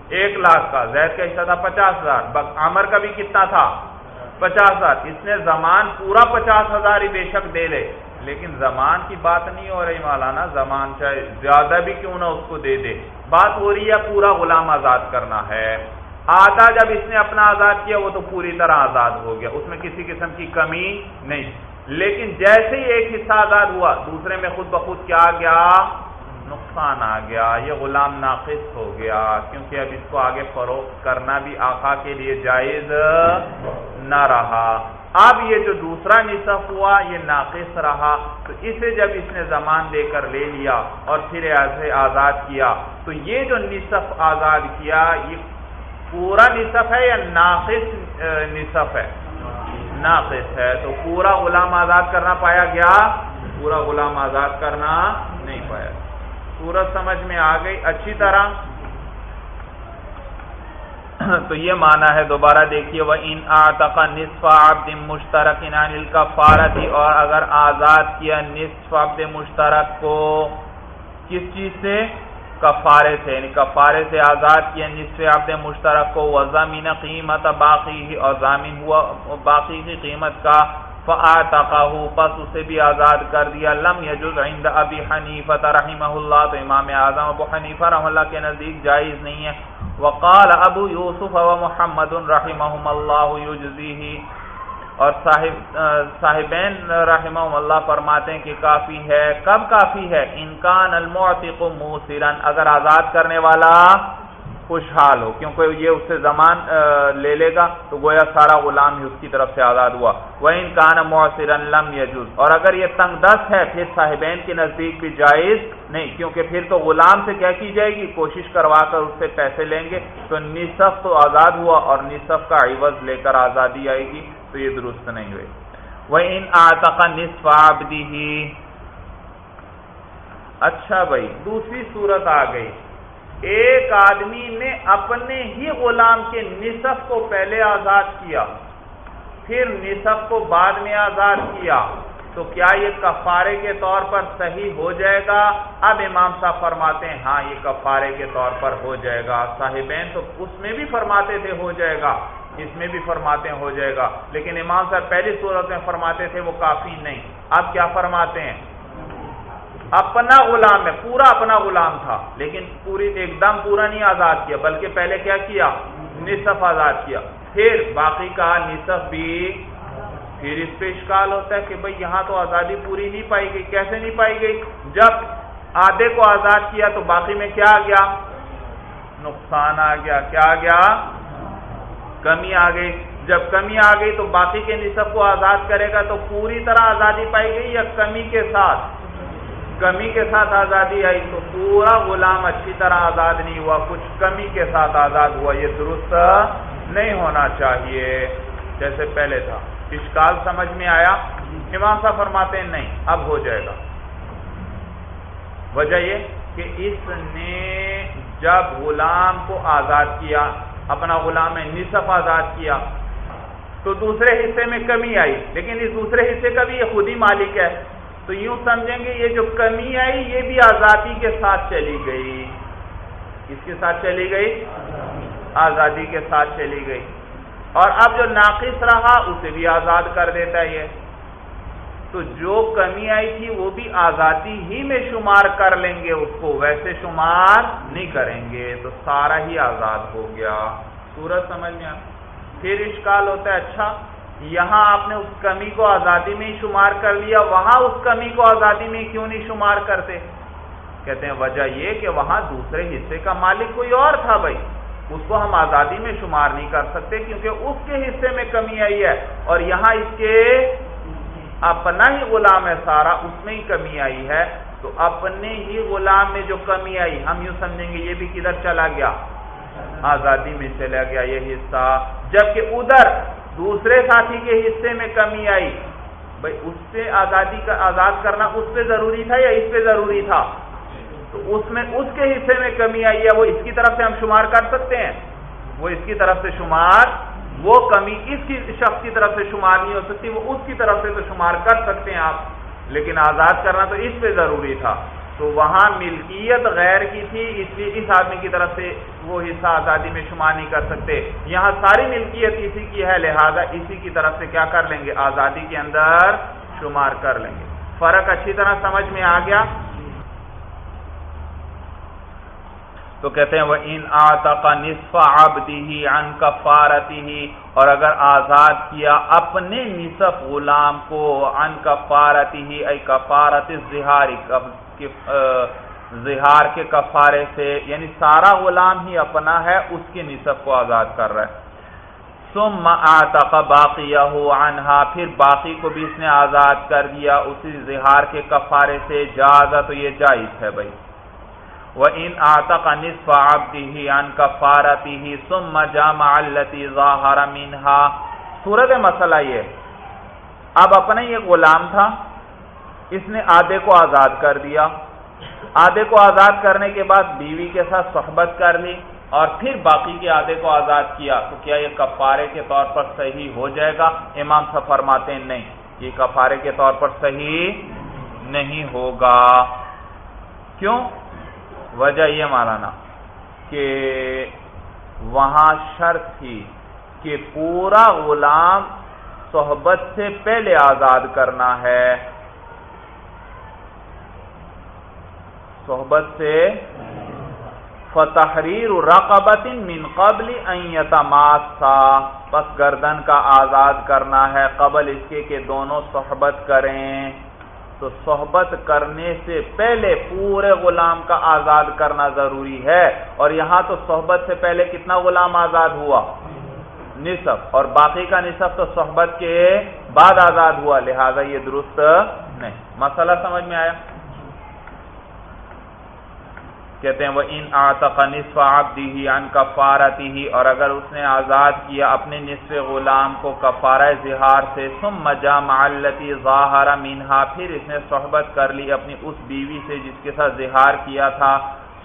ایک لاکھ کا۔ زید کا حصہ تھا پچاس ہزار۔ عمر کا بھی کتنا تھا؟ پچاس ہزار۔ اس نے زمان پورا پچاس ہزار ہی بے شک دے لے۔ لیکن زمان کی بات نہیں ہو رہی مولانا، زمان چاہے زیادہ بھی کیوں نہ اس کو دے دے۔ بات ہو رہی ہے پورا غلام آزاد کرنا ہے۔ آدھا جب اس نے اپنا آزاد کیا، وہ تو پوری طرح آزاد ہو گیا۔ اس میں کسی قسم کی کمی نہیں۔ لیکن جیسے ہی ایک حصہ آزاد ہوا، دوسرے میں خود بخود کیا گیا؟ نقصان آ گیا، یہ غلام ناقص ہو گیا، کیونکہ اب اس کو آگے فروخت کرنا بھی آقا کے لیے جائز نہ رہا۔ اب یہ جو دوسرا نصف ہوا، یہ ناقص رہا۔ تو اسے جب اس نے زمان دے کر لے لیا اور پھر ایسے آزاد کیا، تو یہ جو نصف آزاد کیا، یہ پورا نصف ہے یا ناقص نصف ہے؟ ناقص ہے۔ تو پورا غلام آزاد کرنا پایا گیا؟ پورا غلام آزاد کرنا نہیں پایا۔ سورت سمجھ میں آ گئی، اچھی طرح۔ تو یہ مانا ہے، دوبارہ دیکھیے وہ ان آتقا نصف عبد مشترک انل کا اور اگر آزاد کیا نصف عبد مشترک کو، کس چیز سے؟ کفارے سے یعنی کفارے سے آزاد کیا نصف عبد مشترک کو وزامین قیمت باقی اور ضامین ہوا، باقی کی قیمت کا فآتقاہو پس اسے بھی آزاد کر دیا۔ لم یجز عند ابی حنیفہ رحمہ اللہ، تو امام اعظم ابو حنیفہ رحمہ اللہ کے نزدیک جائز نہیں ہے۔ وقال ابو یوسف و محمد رحمہم اللہ یجزیہی اور صاحب، صاحبین رحمہ اللہ فرماتے ہیں کہ کافی ہے۔ کب کافی ہے؟ انکان المعتق موسرا، اگر آزاد کرنے والا خوشحال ہو، کیونکہ یہ اس سے زمان لے لے گا تو گویا سارا غلام ہی اس کی طرف سے آزاد ہوا۔ وہ انکان مؤثر لم یجوز اور اگر یہ تنگ دست ہے، پھر صاحبین کے نزدیک بھی جائز نہیں، کیونکہ پھر تو غلام سے کیا کی جائے گی؟ کوشش کروا کر اس سے پیسے لیں گے۔ تو نصف تو آزاد ہوا اور نصف کا عوض لے کر آزادی آئے گی، تو یہ درست نہیں ہوئے۔ وہ ان آتق نصف آبدی ہی اچھا بھائی، دوسری صورت آ گئی۔ ایک آدمی نے اپنے ہی غلام کے نصف کو پہلے آزاد کیا، پھر نصف کو بعد میں آزاد کیا۔ تو کیا یہ کفارے کے طور پر صحیح ہو جائے گا؟ اب امام صاحب فرماتے ہیں ہاں یہ کفارے کے طور پر ہو جائے گا۔ صاحبین تو اس میں بھی فرماتے تھے، ہو جائے گا۔ اس میں بھی فرماتے ہیں، ہو جائے گا۔ لیکن امام صاحب پہلی صورت میں فرماتے تھے، وہ کافی نہیں۔ اب کیا فرماتے ہیں؟ اپنا غلام ہے، پورا اپنا غلام تھا، لیکن پوری ایک دم پورا نہیں آزاد کیا، بلکہ پہلے کیا کیا؟ نصف آزاد کیا۔ پھر باقی کا نصف بھی پھر اس پہ اشکال ہوتا ہے کہ بھئی یہاں تو آزادی پوری نہیں پائی گئی، کیسے نہیں پائی گئی؟ جب آدھے کو آزاد کیا تو باقی میں کیا آ گیا؟ نقصان آ گیا۔ کیا آ گیا؟ کمی آ گئی۔ جب کمی آ گئی تو باقی کے نصف کو آزاد کرے گا تو پوری طرح آزادی پائی گئی یا کمی کے ساتھ؟ کمی کے ساتھ آزادی آئی تو پورا غلام اچھی طرح آزاد نہیں ہوا، کچھ کمی کے ساتھ آزاد ہوا۔ یہ درست نہیں ہونا چاہیے۔ جیسے پہلے تھا۔ اشکال سمجھ میں آیا؟ امام صاحب فرماتے ہیں، نہیں، اب ہو جائے گا۔ وجہ یہ کہ اس نے جب غلام کو آزاد کیا، اپنا غلام نصف آزاد کیا، تو دوسرے حصے میں کمی آئی۔ لیکن اس دوسرے حصے کا بھی یہ خود ہی مالک ہے۔ تو یوں سمجھیں گے یہ جو کمی آئی یہ بھی آزادی کے ساتھ چلی گئی۔ کس کے ساتھ چلی گئی؟ آزادی کے ساتھ چلی گئی۔ اور اب جو ناقص رہا اسے بھی آزاد کر دیتا ہے۔ یہ تو جو کمی آئی تھی وہ بھی آزادی ہی میں شمار کر لیں گے، اس کو ویسے شمار نہیں کریں گے۔ تو سارا ہی آزاد ہو گیا۔ سورج سمجھ میں پھر اشکال ہوتا ہے اچھا۔ یہاں آپ نے اس کمی کو آزادی میں ہی شمار کر لیا، وہاں اس کمی کو آزادی میں کیوں نہیں شمار کرتے؟ کہتے ہیں، وجہ یہ کہ وہاں دوسرے حصے کا مالک کوئی اور تھا بھائی، اس کو ہم آزادی میں شمار نہیں کر سکتے کیونکہ اس کے حصے میں کمی آئی ہے، اور یہاں اس کے اپنا ہی غلام ہے سارا، اس میں ہی کمی آئی ہے۔ تو اپنے ہی غلام میں جو کمی آئی، ہم یوں سمجھیں گے، یہ بھی کدھر چلا گیا؟ آزادی میں چلا گیا یہ حصہ۔ جبکہ ادھر دوسرے ساتھی کے حصے میں کمی آئی۔ بھائی اس سے آزادی کا آزاد کرنا اس پہ ضروری تھا یا اس پہ ضروری تھا؟ تو اس میں اس کے حصے میں کمی آئی ہے وہ اس کی طرف سے ہم شمار کر سکتے ہیں؟ وہ اس کی طرف سے شمار، وہ کمی اس کی شخص کی طرف سے شمار نہیں ہو سکتی، وہ اس کی طرف سے تو شمار کر سکتے ہیں آپ، لیکن آزاد کرنا تو اس پہ ضروری تھا۔ تو وہاں ملکیت غیر کی تھی، اس لیے اس آدمی کی طرف سے وہ حصہ آزادی میں شمار نہیں کر سکتے۔ یہاں ساری ملکیت اسی کی ہے، لہذا اسی کی طرف سے کیا کر لیں گے؟ آزادی کے اندر شمار کر لیں گے۔ فرق اچھی طرح سمجھ میں آ گیا؟ تو کہتے ہیں وہ ان آتا نصف آبدی ہی ان کفارتی ہی اور اگر آزاد کیا اپنے نصف غلام کو ان کفارتی ہی اے کفارت زہاری زہار کے کفارے سے یعنی سارا غلام ہی اپنا ہے، اس کے نصف کو آزاد کر رہا ہے۔ ثم آتق باقیہ عنہا، پھر باقی کو بھی اس نے آزاد کر دیا۔ اسی زہار کے کفارے سے جازا تو یہ جائز ہے بھائی۔ وہ ان آتق نصف عبدہ عن کفارتہ ثم جامع التي ظاہر منها صورت مسئلہ یہ اب اپنے یہ غلام تھا۔ اس نے آدھے کو آزاد کر دیا۔ آدھے کو آزاد کرنے کے بعد بیوی کے ساتھ صحبت کر لی اور پھر باقی کے آدھے کو آزاد کیا۔ تو کیا یہ کفارے کے طور پر صحیح ہو جائے گا؟ امام صاحب فرماتے ہیں نہیں۔ یہ کفارے کے طور پر صحیح نہیں ہوگا۔ کیوں؟ وجہ یہ مولانا کہ وہاں شرط تھی کہ پورا غلام صحبت سے پہلے آزاد کرنا ہے۔ صحبت سے فتحریر رقبت من قبل یتماسا۔ پس گردن کا آزاد کرنا ہے، قبل اس کے کہ دونوں صحبت کریں۔ تو صحبت کرنے سے پہلے پورے غلام کا آزاد کرنا ضروری ہے۔ اور یہاں تو صحبت سے پہلے کتنا غلام آزاد ہوا؟ نصف۔ اور باقی کا نصف تو صحبت کے بعد آزاد ہوا، لہذا یہ درست نہیں۔ مسئلہ سمجھ میں آیا؟ کہتے ہیں وہ ان آتق نصف آبدی ہی ان کفارتی ہی اور اگر اس نے آزاد کیا اپنے نصف غلام کو کفارہ زہار سے، ثم مجا معلتی ظاہر مینہا پھر اس نے صحبت کر لی اپنی اس بیوی سے جس کے ساتھ زہار کیا تھا،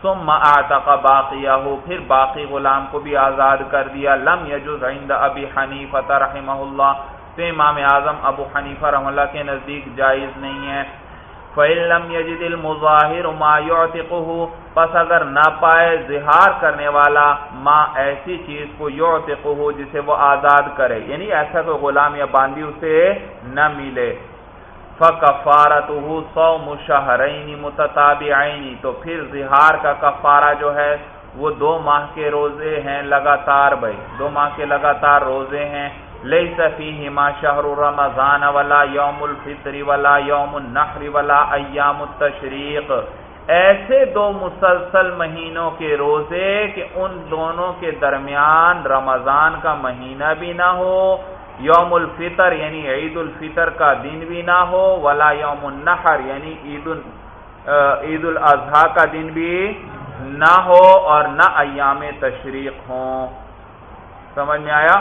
ثم آتق باقیہ ہو پھر باقی غلام کو بھی آزاد کر دیا، لم یجز عند ابی حنیفہ رحمہ اللہ، تو امام اعظم ابو حنیفہ رحمہ اللہ کے نزدیک جائز نہیں ہے فعلم یجد المظاہر ما یعتقہ پس اگر نہ پائے زہار کرنے والا ماں ایسی چیز کو یعتقہ جسے وہ آزاد کرے یعنی ایسا کوئی غلام یا باندھی اسے نہ ملے۔ فکفارتہ صوم شہرین متتابعین تو پھر زہار کا کفارہ جو ہے، وہ دو ماہ کے روزے ہیں، لگاتار بھائی، دو ماہ کے لگاتار روزے ہیں۔ لیس فیہما شہر رمضان ولا یوم الفطر ولا یوم النحر ولا ایام التشریق ایسے دو مسلسل مہینوں کے روزے کہ ان دونوں کے درمیان رمضان کا مہینہ بھی نہ ہو، یوم الفطر یعنی عید الفطر کا دن بھی نہ ہو، ولا یوم النحر یعنی عید عید الاضحیٰ کا دن بھی نہ ہو اور نہ ایام تشریق ہوں۔ سمجھ میں آیا؟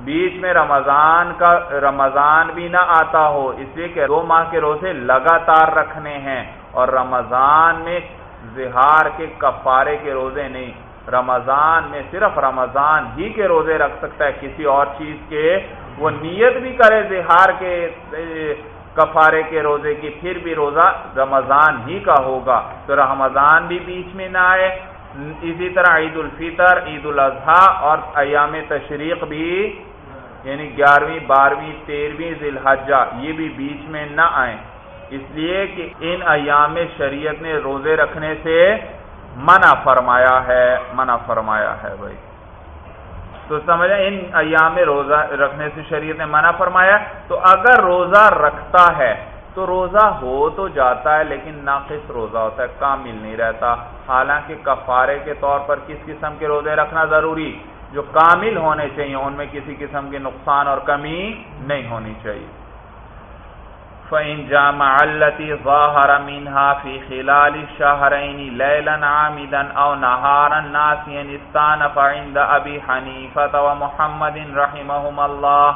بیچ میں رمضان کا رمضان بھی نہ آتا ہو، اس لیے کہ دو ماہ کے روزے لگاتار رکھنے ہیں اور رمضان میں زہار کے کفارے کے روزے نہیں۔ رمضان میں صرف رمضان ہی کے روزے رکھ سکتا ہے، کسی اور چیز کے۔ وہ نیت بھی کرے زہار کے کفارے کے روزے کی، پھر بھی روزہ رمضان ہی کا ہوگا۔ تو رمضان بھی بیچ میں نہ آئے اسی طرح عید الفطر، عید الاضحیٰ اور ایام تشریق بھی یعنی گیارہویں، بارہویں، تیرہویں ذی الحجہ یہ بھی بیچ میں نہ آئیں۔ اس لیے کہ ان ایام شریعت نے روزے رکھنے سے منع فرمایا ہے، منع فرمایا ہے بھائی۔ تو سمجھا ان ایام روزہ رکھنے سے شریعت نے منع فرمایا تو اگر روزہ رکھتا ہے تو روزہ ہو تو جاتا ہے، لیکن ناقص روزہ ہوتا ہے، کامل نہیں رہتا۔ حالانکہ کفارے کے طور پر کس قسم کے روزے رکھنا ضروری؟ جو کامل ہونے چاہیے، ان میں کسی قسم کے نقصان اور کمی نہیں ہونی چاہیے۔ فَإِن جَامَعَ الَّتِي ظَاهَرَ مِنْهَا فِي خِلَالِ الشَّهْرَيْنِ لَيْلًا عَامِدًا أَوْ نَهَارًا نَاسِيًا اسْتَانَفَ عِنْدَ أَبِي حَنِيفَةَ وَمُحَمَّدٍ رَحِمَهُمَ اللَّهِ۔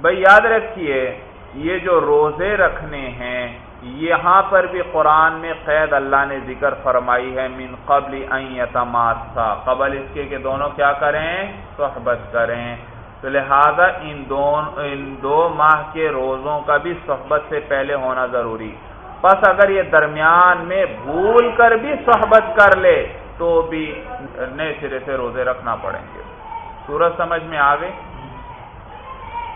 بھئی یاد رکھئے یہ جو روزے رکھنے ہیں، یہاں پر بھی قرآن میں قید اللہ نے ذکر فرمائی ہے، من قبل یتماسا۔ قبل اس کے کہ دونوں کیا کریں؟ صحبت کریں۔ تو لہذا ان دون، ان دو ماہ کے روزوں کا بھی صحبت سے پہلے ہونا ضروری۔ بس اگر یہ درمیان میں بھول کر بھی صحبت کر لے، تو بھی نئے سرے سے روزے رکھنا پڑیں گے۔ سورج سمجھ میں آگے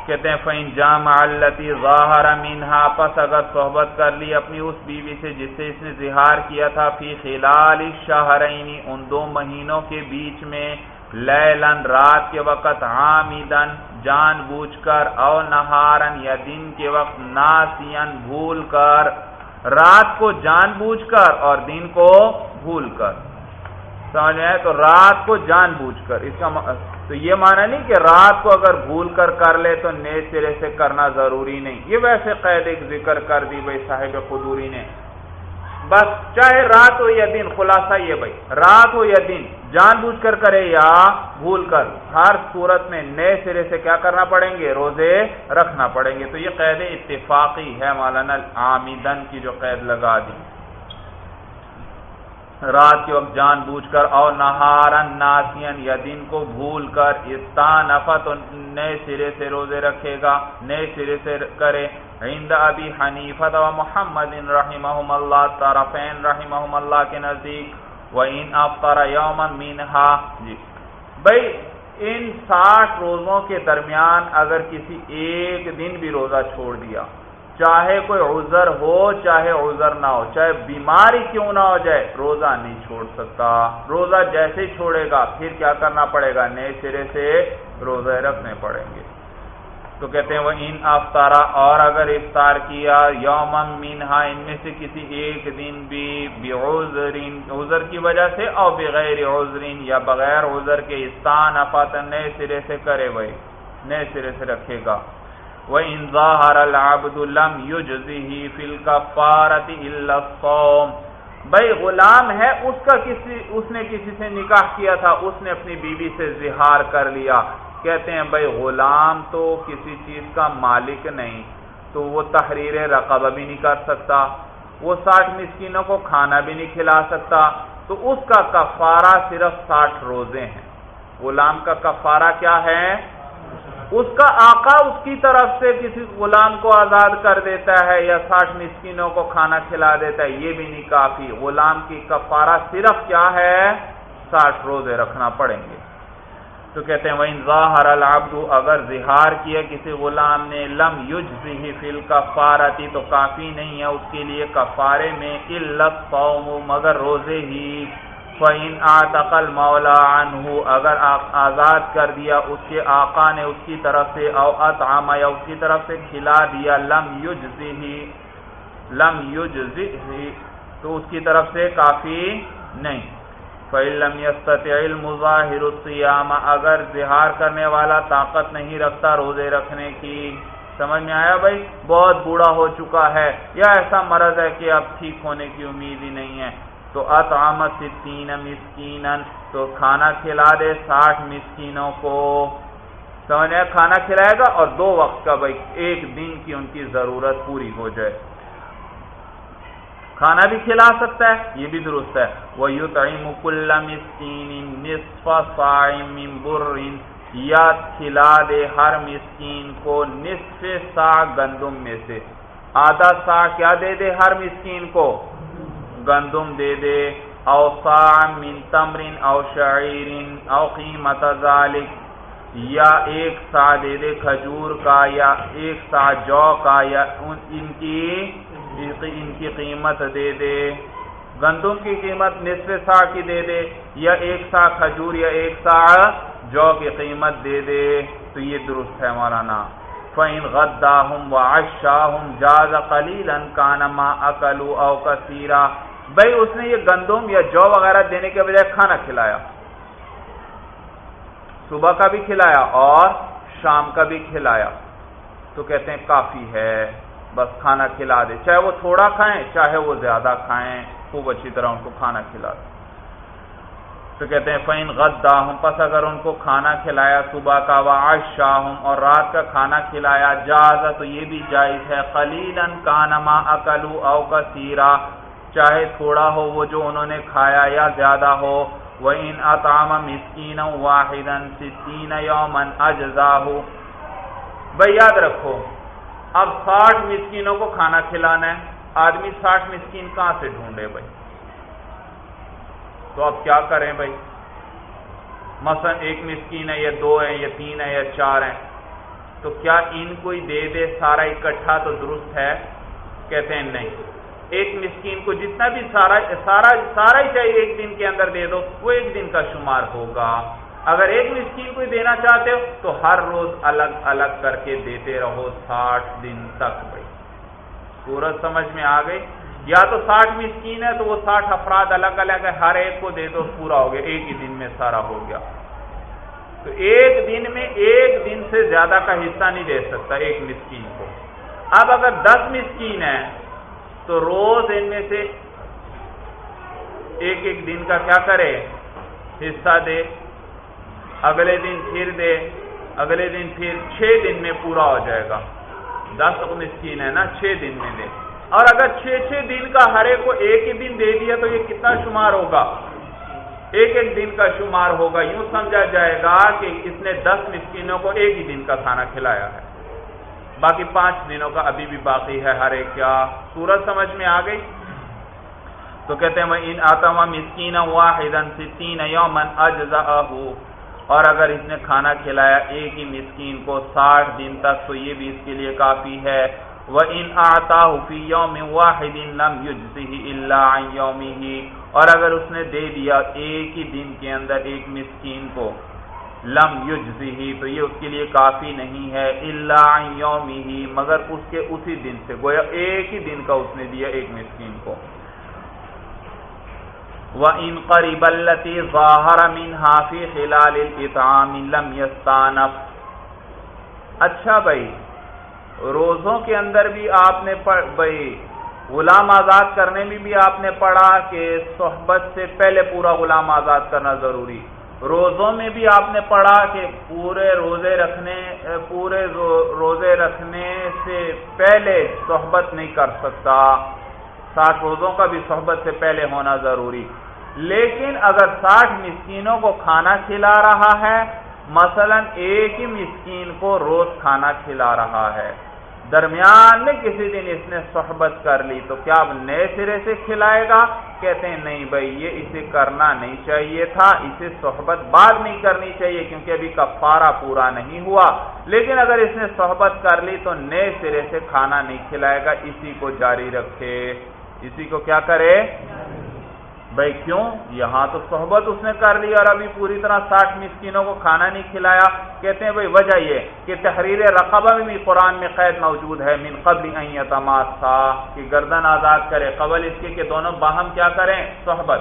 کہتے ہیں فین جام التی ظاہر مینہا پس اگر صحبت کر لی اپنی اس بیوی سے جس سے اس نے زہار کیا تھا فی خلال شہرینی ان دو مہینوں کے بیچ میں، لیلن، رات کے وقت، عامدن، جان بوجھ کر، او نہارن، یا دن کے وقت، ناسین، بھول کر، رات کو جان بوجھ کر اور دن کو بھول کر۔ سمجھ میں تو رات کو جان بوجھ کر۔ اس کا تو یہ مانا نہیں کہ رات کو اگر بھول کر کر لے تو نئے سرے سے کرنا ضروری نہیں۔ یہ ویسے قید ایک ذکر کر دی بھائی صاحب قدوری نے۔ بس چاہے رات ہو یا دن، خلاصہ یہ بھائی، رات ہو یا دن، جان بوجھ کر کرے یا بھول کر، ہر صورت میں نئے سرے سے کیا کرنا پڑیں گے؟ روزے رکھنا پڑیں گے۔ تو یہ قید اتفاقی ہے مولانا آمیدن کی جو قید لگا دی۔ رات کے وقت جان بوجھ کر اور نہارن ناسین یا دن کو بھول کر استان تو نئے سرے سے روزے رکھے گا، نئے سرے سے کرے۔ عند ابی حنیفت و محمد رحمہم اللہ، طرفین رحمہم اللہ کے نزدیک۔ و ان افطر یومن مینہا جی۔ بھئی ان ساٹھ روزوں کے درمیان اگر کسی ایک دن بھی روزہ چھوڑ دیا چاہے کوئی عذر ہو، چاہے عذر نہ ہو، چاہے بیماری کیوں نہ ہو جائے، روزہ نہیں چھوڑ سکتا۔ روزہ جیسے ہی چھوڑے گا، پھر کیا کرنا پڑے گا؟ نئے سرے سے روزے رکھنے پڑیں گے۔ تو کہتے ہیں وہ ان افطارا اور اگر افطار کیا یومن مینہا ان میں سے کسی ایک دن بھی عذر کی وجہ سے اور بغیر عذرین، یا بغیر عذر کے استان افات نئے سرے سے کرے وہی، نئے سرے سے رکھے گا۔ وہ انضاہر العبد لم یجزی فل کفارت الا الصوم۔ بھائی غلام ہے، اس کا کسی، اس نے کسی سے نکاح کیا تھا، اس نے اپنی بیوی سے زہار کر لیا۔ کہتے ہیں، بھائی غلام تو کسی چیز کا مالک نہیں، تو وہ تحریر رقبہ بھی نہیں کر سکتا، وہ ساٹھ مسکینوں کو کھانا بھی نہیں کھلا سکتا۔ تو اس کا کفارہ صرف ساٹھ روزے ہیں۔ غلام کا کفارہ کیا ہے؟ اس کا آقا اس کی طرف سے کسی غلام کو آزاد کر دیتا ہے یا ساٹھ مسکینوں کو کھانا کھلا دیتا ہے، یہ بھی نہیں کافی۔ غلام کی کفارہ صرف کیا ہے؟ ساٹھ روزے رکھنا پڑیں گے۔ تو کہتے ہیں وہ ظاہر العبد، اگر زہار کیا کسی غلام نے، لم یوج فل کفارتی تو کافی نہیں ہے اس کے لیے کفارے میں علت قوم مگر روزے ہی۔ فعین آتقل مولا عنہ اگر آزاد کر دیا اس کے آقا نے اس کی طرف سے، او اطعام یا اس کی طرف سے کھلا دیا، لم یوج لم یوج تو اس کی طرف سے کافی نہیں۔ فعلم مظاہر السیام اگر زہار کرنے والا طاقت نہیں رکھتا روزے رکھنے کی۔ سمجھ میں آیا بھائی؟ بہت بوڑھا ہو چکا ہے۔ یا ایسا مرض ہے کہ اب ٹھیک ہونے کی امید ہی نہیں ہے۔ تو اطعامت ستین مسکین تو کھانا کھلا دے ساٹھ مسکینوں کو۔ سمجھ کھانا کھلائے گا اور دو وقت کا بھائی، ایک دن کی ان کی ضرورت پوری ہو جائے۔ کھانا بھی کھلا سکتا ہے، یہ بھی درست ہے۔ وہ یو تعیم یا کھلا دے ہر مسکین کو نصف سا گندم میں سے۔ آدھا سا کیا دے دے ہر مسکین کو؟ گندم دے دے، او سا من تمرین او شعیرین او قیمت ذالک، یا ایک سا دے دے کھجور کا، یا ایک سا جو کا، یا ان کی ان کی قیمت دے دے۔ گندم کی قیمت نصف سا کی دے دے، یا ایک سا کھجور، یا ایک سا جو کی قیمت دے دے۔ تو یہ درست ہے مولانا۔ فَإِنْ غَدَّاهُمْ وَعَشَّاهُمْ جَازَ قَلِيلًا كَانَ مَا أَكَلُوا أَوْ كَثِيرًا بھئی اس نے یہ گندم یا جو وغیرہ دینے کے بجائے کھانا کھلایا۔ صبح کا بھی کھلایا اور شام کا بھی کھلایا۔ تو کہتے ہیں کافی ہے، بس کھانا کھلا دے۔ چاہے وہ تھوڑا کھائیں، چاہے وہ زیادہ کھائیں، خوب اچھی طرح ان کو کھانا کھلا دے۔ تو کہتے ہیں فین غدا ہوں پس اگر ان کو کھانا کھلایا صبح کا شاہ اور رات کا کھانا کھلایا، جاز، تو یہ بھی جائز ہے۔ خلیل کانما اکلو او کا سیرا چاہے تھوڑا ہو وہ جو انہوں نے کھایا یا زیادہ ہو وہ ان اطام مسکین واحد ستین یومن اجزا ہو بھائی یاد رکھو، اب ساٹھ مسکینوں کو کھانا کھلانا ہے، آدمی ساٹھ مسکین کہاں سے ڈھونڈے بھائی؟ تو اب کیا کریں بھائی؟ مثلا ایک مسکین ہے، یا دو ہے یا تین ہے یا چار ہیں۔ تو کیا ان کو ہی دے دے سارا اکٹھا تو درست ہے؟ کہتے ہیں نہیں۔ ایک مسکین کو جتنا بھی سارا سارا سارا ہی چاہیے ایک دن کے اندر دے دو، وہ ایک دن کا شمار ہوگا۔ اگر ایک مسکین کو دینا چاہتے ہو، تو ہر روز الگ الگ کر کے دیتے رہو ساٹھ دن تک بھائی سورج سمجھ میں آ گئی؟ یا تو ساٹھ مسکین ہے، تو وہ ساٹھ افراد الگ الگ ہے، ہر ایک کو دے دو، پورا ہو گیا، ایک ہی دن میں سارا ہو گیا۔ تو ایک دن میں ایک دن سے زیادہ کا حصہ نہیں دے سکتا ایک مسکین کو۔ اب اگر دس مسکین ہے تو روز ان میں سے ایک ایک دن کا کیا کرے؟ حصہ دے، اگلے دن پھر دے، اگلے دن پھر چھ دن میں پورا ہو جائے گا۔ دس مسکین ہے نا، چھ دن میں دے۔ اور اگر چھ چھ دن کا ہر ایک کو ایک ہی دن دے دیا تو یہ کتنا شمار ہوگا؟ ایک ایک دن کا شمار ہوگا۔ یوں سمجھا جائے گا کہ اس نے دس مسکینوں کو ایک ہی دن کا کھانا کھلایا ہے۔ باقی پانچ دنوں کا ابھی بھی باقی ہے، ہر ایک کیا سورج سمجھ میں آ گئی؟ تو کہتے ہیں ان آتما مسکین واحد ستین یومن اجزا اور اگر اس نے کھانا کھلایا ایک ہی مسکین کو ساٹھ دن تک، تو یہ بھی اس کے لیے کافی ہے۔ وہ ان آتا فی یوم واحد لم یجزه الا عن یومه اور اگر اس نے دے دیا ایک ہی دن کے اندر ایک مسکین کو لم یجزه تو یہ اس کے لیے کافی نہیں ہے، الا عن یومه مگر اس کے اسی دن سے، گویا ایک ہی دن کا اس نے دیا ایک مسکین کو۔ وَإِن قَرِبَ الَّتِي ظَاهَرَ مِنْهَا فِي خِلَالِ الْإِطْعَامِ لَمْ يَسْتَانَفْ اچھا بھائی، روزوں کے اندر بھی آپ نے بھائی، غلام آزاد کرنے میں بھی آپ نے پڑھا کہ صحبت سے پہلے پورا غلام آزاد کرنا ضروری۔ روزوں میں بھی آپ نے پڑھا کہ پورے روزے رکھنے، پورے روزے رکھنے سے پہلے صحبت نہیں کر سکتا۔ ساٹھ روزوں کا بھی صحبت سے پہلے ہونا ضروری۔ لیکن اگر ساٹھ مسکینوں کو کھانا کھلا رہا ہے، مثلا ایک ہی مسکین کو روز کھانا کھلا رہا ہے۔ درمیان میں کسی دن اس نے صحبت کر لی تو کیا اب نئے سرے سے کھلائے گا؟ کہتے ہیں، نہیں بھائی، یہ اسے کرنا نہیں چاہیے تھا، اسے صحبت بعد نہیں کرنی چاہیے کیونکہ ابھی کفارہ پورا نہیں ہوا۔ لیکن اگر اس نے صحبت کر لی تو نئے سرے سے کھانا نہیں کھلائے گا، اسی کو جاری رکھے۔ اسی کو کیا کرے؟ بھائی کیوں؟ یہاں تو صحبت اس نے کر لی اور ابھی پوری طرح ساٹھ مسکینوں کو کھانا نہیں کھلایا۔ کہتے ہیں بھائی وجہ یہ کہ تحریر رقبہ میں بھی قرآن میں قید موجود ہے۔ من قبل اعتماد تھا کہ گردن آزاد کرے۔ قبل اس کے کہ دونوں باہم کیا کریں؟ صحبت۔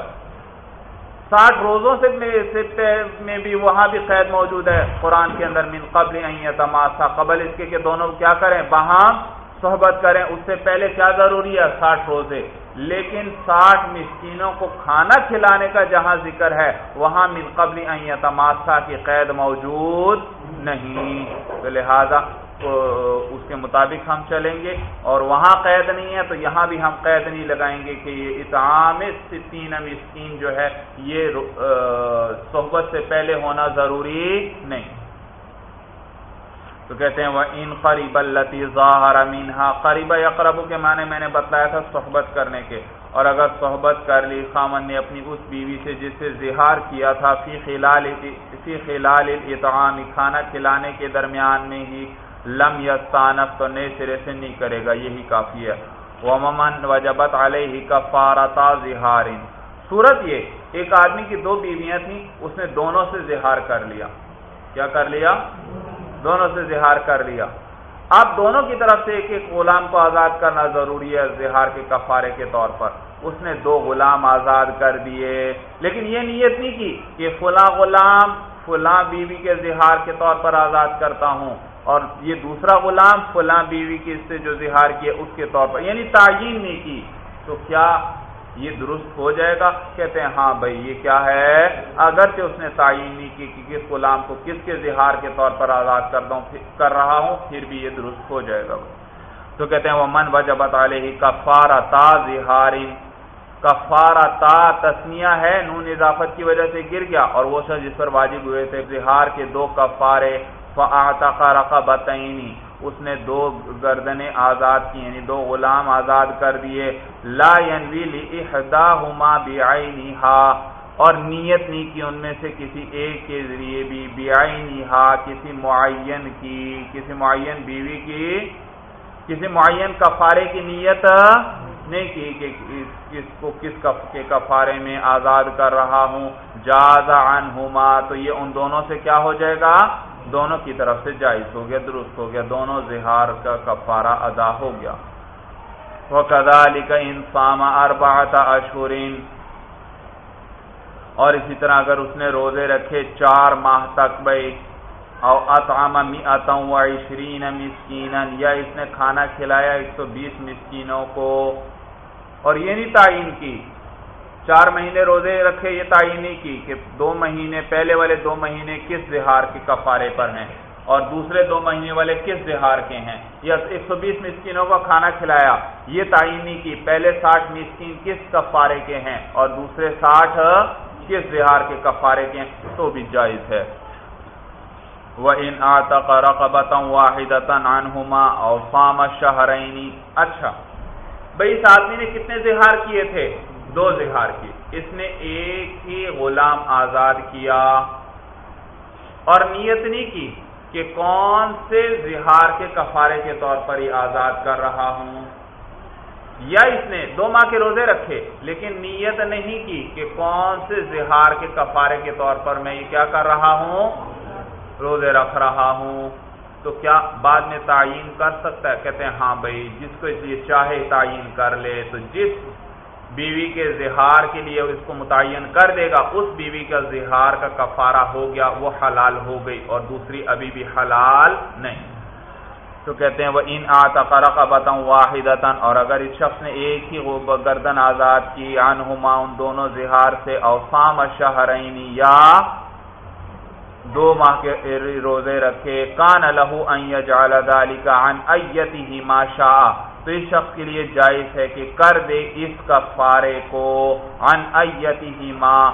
ساٹھ روزوں سے میں بھی وہاں بھی قید موجود ہے۔ قرآن کے اندر من قبل اعتماد تھا قبل اس کے کہ دونوں کیا کریں؟ باہم صحبت کریں۔ اس سے پہلے کیا ضروری ہے؟ ساٹھ روزے۔ لیکن ساٹھ مسکینوں کو کھانا کھلانے کا جہاں ذکر ہے، وہاں من قبل تماسا کی قید موجود نہیں۔ تو لہذا اس کے مطابق ہم چلیں گے۔ اور وہاں قید نہیں ہے، تو یہاں بھی ہم قید نہیں لگائیں گے کہ یہ اطعام ستین مسکین جو ہے، یہ صحبت سے پہلے ہونا ضروری نہیں۔ تو کہتے ہیں وہ ان قریب التی ظاہر امینہ قریب اقرب کے معنی میں نے بتلایا تھا صحبت کرنے کے۔ اور اگر صحبت کر لی، خامن نے اپنی اس بیوی سے جس سے زہار کیا تھا، فی خلال فی خلال اطعام کھانا کھلانے کے درمیان میں ہی، لم یستانف، تو نئے سرے سے نہیں کرے گا، یہی کافی ہے۔ ومن وجبت علیہ کفارتا زہار صورت یہ، ایک آدمی کی دو بیویاں تھیں، اس نے دونوں سے زہار کر لیا۔ کیا کر لیا؟ دونوں سے زہار کر لیا۔ اب دونوں کی طرف سے ایک ایک غلام کو آزاد کرنا ضروری ہے، زہار کے کفارے کے طور پر۔ اس نے دو غلام آزاد کر دیے۔ لیکن یہ نیت نہیں کی کہ فلاں غلام فلاں بیوی کے زہار کے طور پر آزاد کرتا ہوں اور یہ دوسرا غلام فلاں بیوی کے اس سے جو زہار کیے، اس کے طور پر۔ یعنی تعین نہیں کی۔ تو کیا یہ درست ہو جائے گا؟ کہتے ہیں ہاں بھائی، یہ کیا ہے؟ اگرچہ اس نے تعین نہیں کی کہ کس غلام کو کس کے زہار کے طور پر آزاد کر دوں کر رہا ہوں، پھر بھی یہ درست ہو جائے گا۔ تو کہتے ہیں وہ من وجبت علیہ کفارا تا زہار کفارا تا تسمیہ ہے، نون اضافت کی وجہ سے گر گیا، اور وہ سر جس پر واجب ہوئے تھے زہار کے دو کفارے فعتق رقبتین اس نے دو گردنیں آزاد کی یعنی دو غلام آزاد کر دیے. لا ینوی لاحداہما بعینھا اور نیت نہیں کی ان میں سے کسی ایک کے ذریعے بھی بعینھا کسی معین کی، کسی معین بیوی کی، کسی معین کفارے کی نیت نہیں کی کہ کس کو کس کے کفارے میں آزاد کر رہا ہوں. جاز عنہما تو یہ ان دونوں سے کیا ہو جائے گا؟ دونوں کی طرف سے جائز ہو گیا، درست ہو گیا، دونوں زہار کا کفارہ ادا ہو گیا۔ وہ کدا علی کا انسام ارباتا اشورین اور اسی طرح اگر اس نے روزے رکھے چار ماہ تک بھائی، او اطعام و عشرین مسکینا، یا اس نے کھانا کھلایا ایک سو بیس مسکینوں کو، اور یہ نہیں تعین کی۔ چار مہینے روزے رکھے، یہ تعین نہیں کی کہ دو مہینے، پہلے والے دو مہینے کس زہار کے کفارے پر ہیں اور دوسرے دو مہینے والے کس زہار کے ہیں؟ یا ایک سو بیس مسکینوں کا کھانا کھلایا، یہ تعین نہیں کی پہلے ساٹھ مسکین کس کفارے کے ہیں اور دوسرے ساٹھ کس زہار کے کفارے کے ہیں؟ تو بھی جائز ہے۔ وہ ان واحد اور فام شہرینی اچھا بھائی، اس آدمی نے کتنے زہار کیے تھے؟ دو زہار کیے اس نے ایک ہی غلام آزاد کیا اور نیت نہیں کی کہ کون سے زہار کے کفارے کے طور پر ہی آزاد کر رہا ہوں۔ یا اس نے دو ماہ کے روزے رکھے، لیکن نیت نہیں کی کہ کون سے زہار کے کفارے کے طور پر میں یہ کیا کر رہا ہوں؟ روزے رکھ رہا ہوں۔ تو کیا بعد میں تعین کر سکتا ہے؟ کہتے ہیں ہاں بھائی، جس کو یہ چاہے تعین کر لے۔ تو جس بیوی کے زہار کے لیے اس کو متعین کر دے گا، اس بیوی کا زہار کا کفارہ ہو گیا، وہ حلال ہو گئی اور دوسری ابھی بھی حلال نہیں۔ تو کہتے ہیں وہ ان آتا بتاؤں واحد اور اگر اس شخص نے ایک ہی گردن آزاد کی، عنہما، ان دونوں زہار سے اوفام شہرینی یا دو ماہ کے روزے رکھے، کان لہو ان ذالک عن ایتہ ما شاء تو اس شخص کے لیے جائز ہے کہ کر دے اس کفارے کو ان ایتہ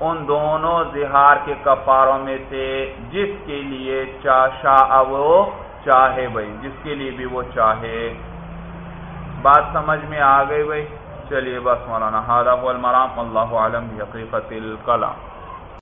ان دونوں زہار کے کفاروں میں سے، جس کے لیے شاء وہ چاہے بھائی، جس کے لیے بھی وہ چاہے۔ بات سمجھ میں آ گئی بھائی؟ چلیے بس مولانا المرام اللہ عالم حقیقت الکلام۔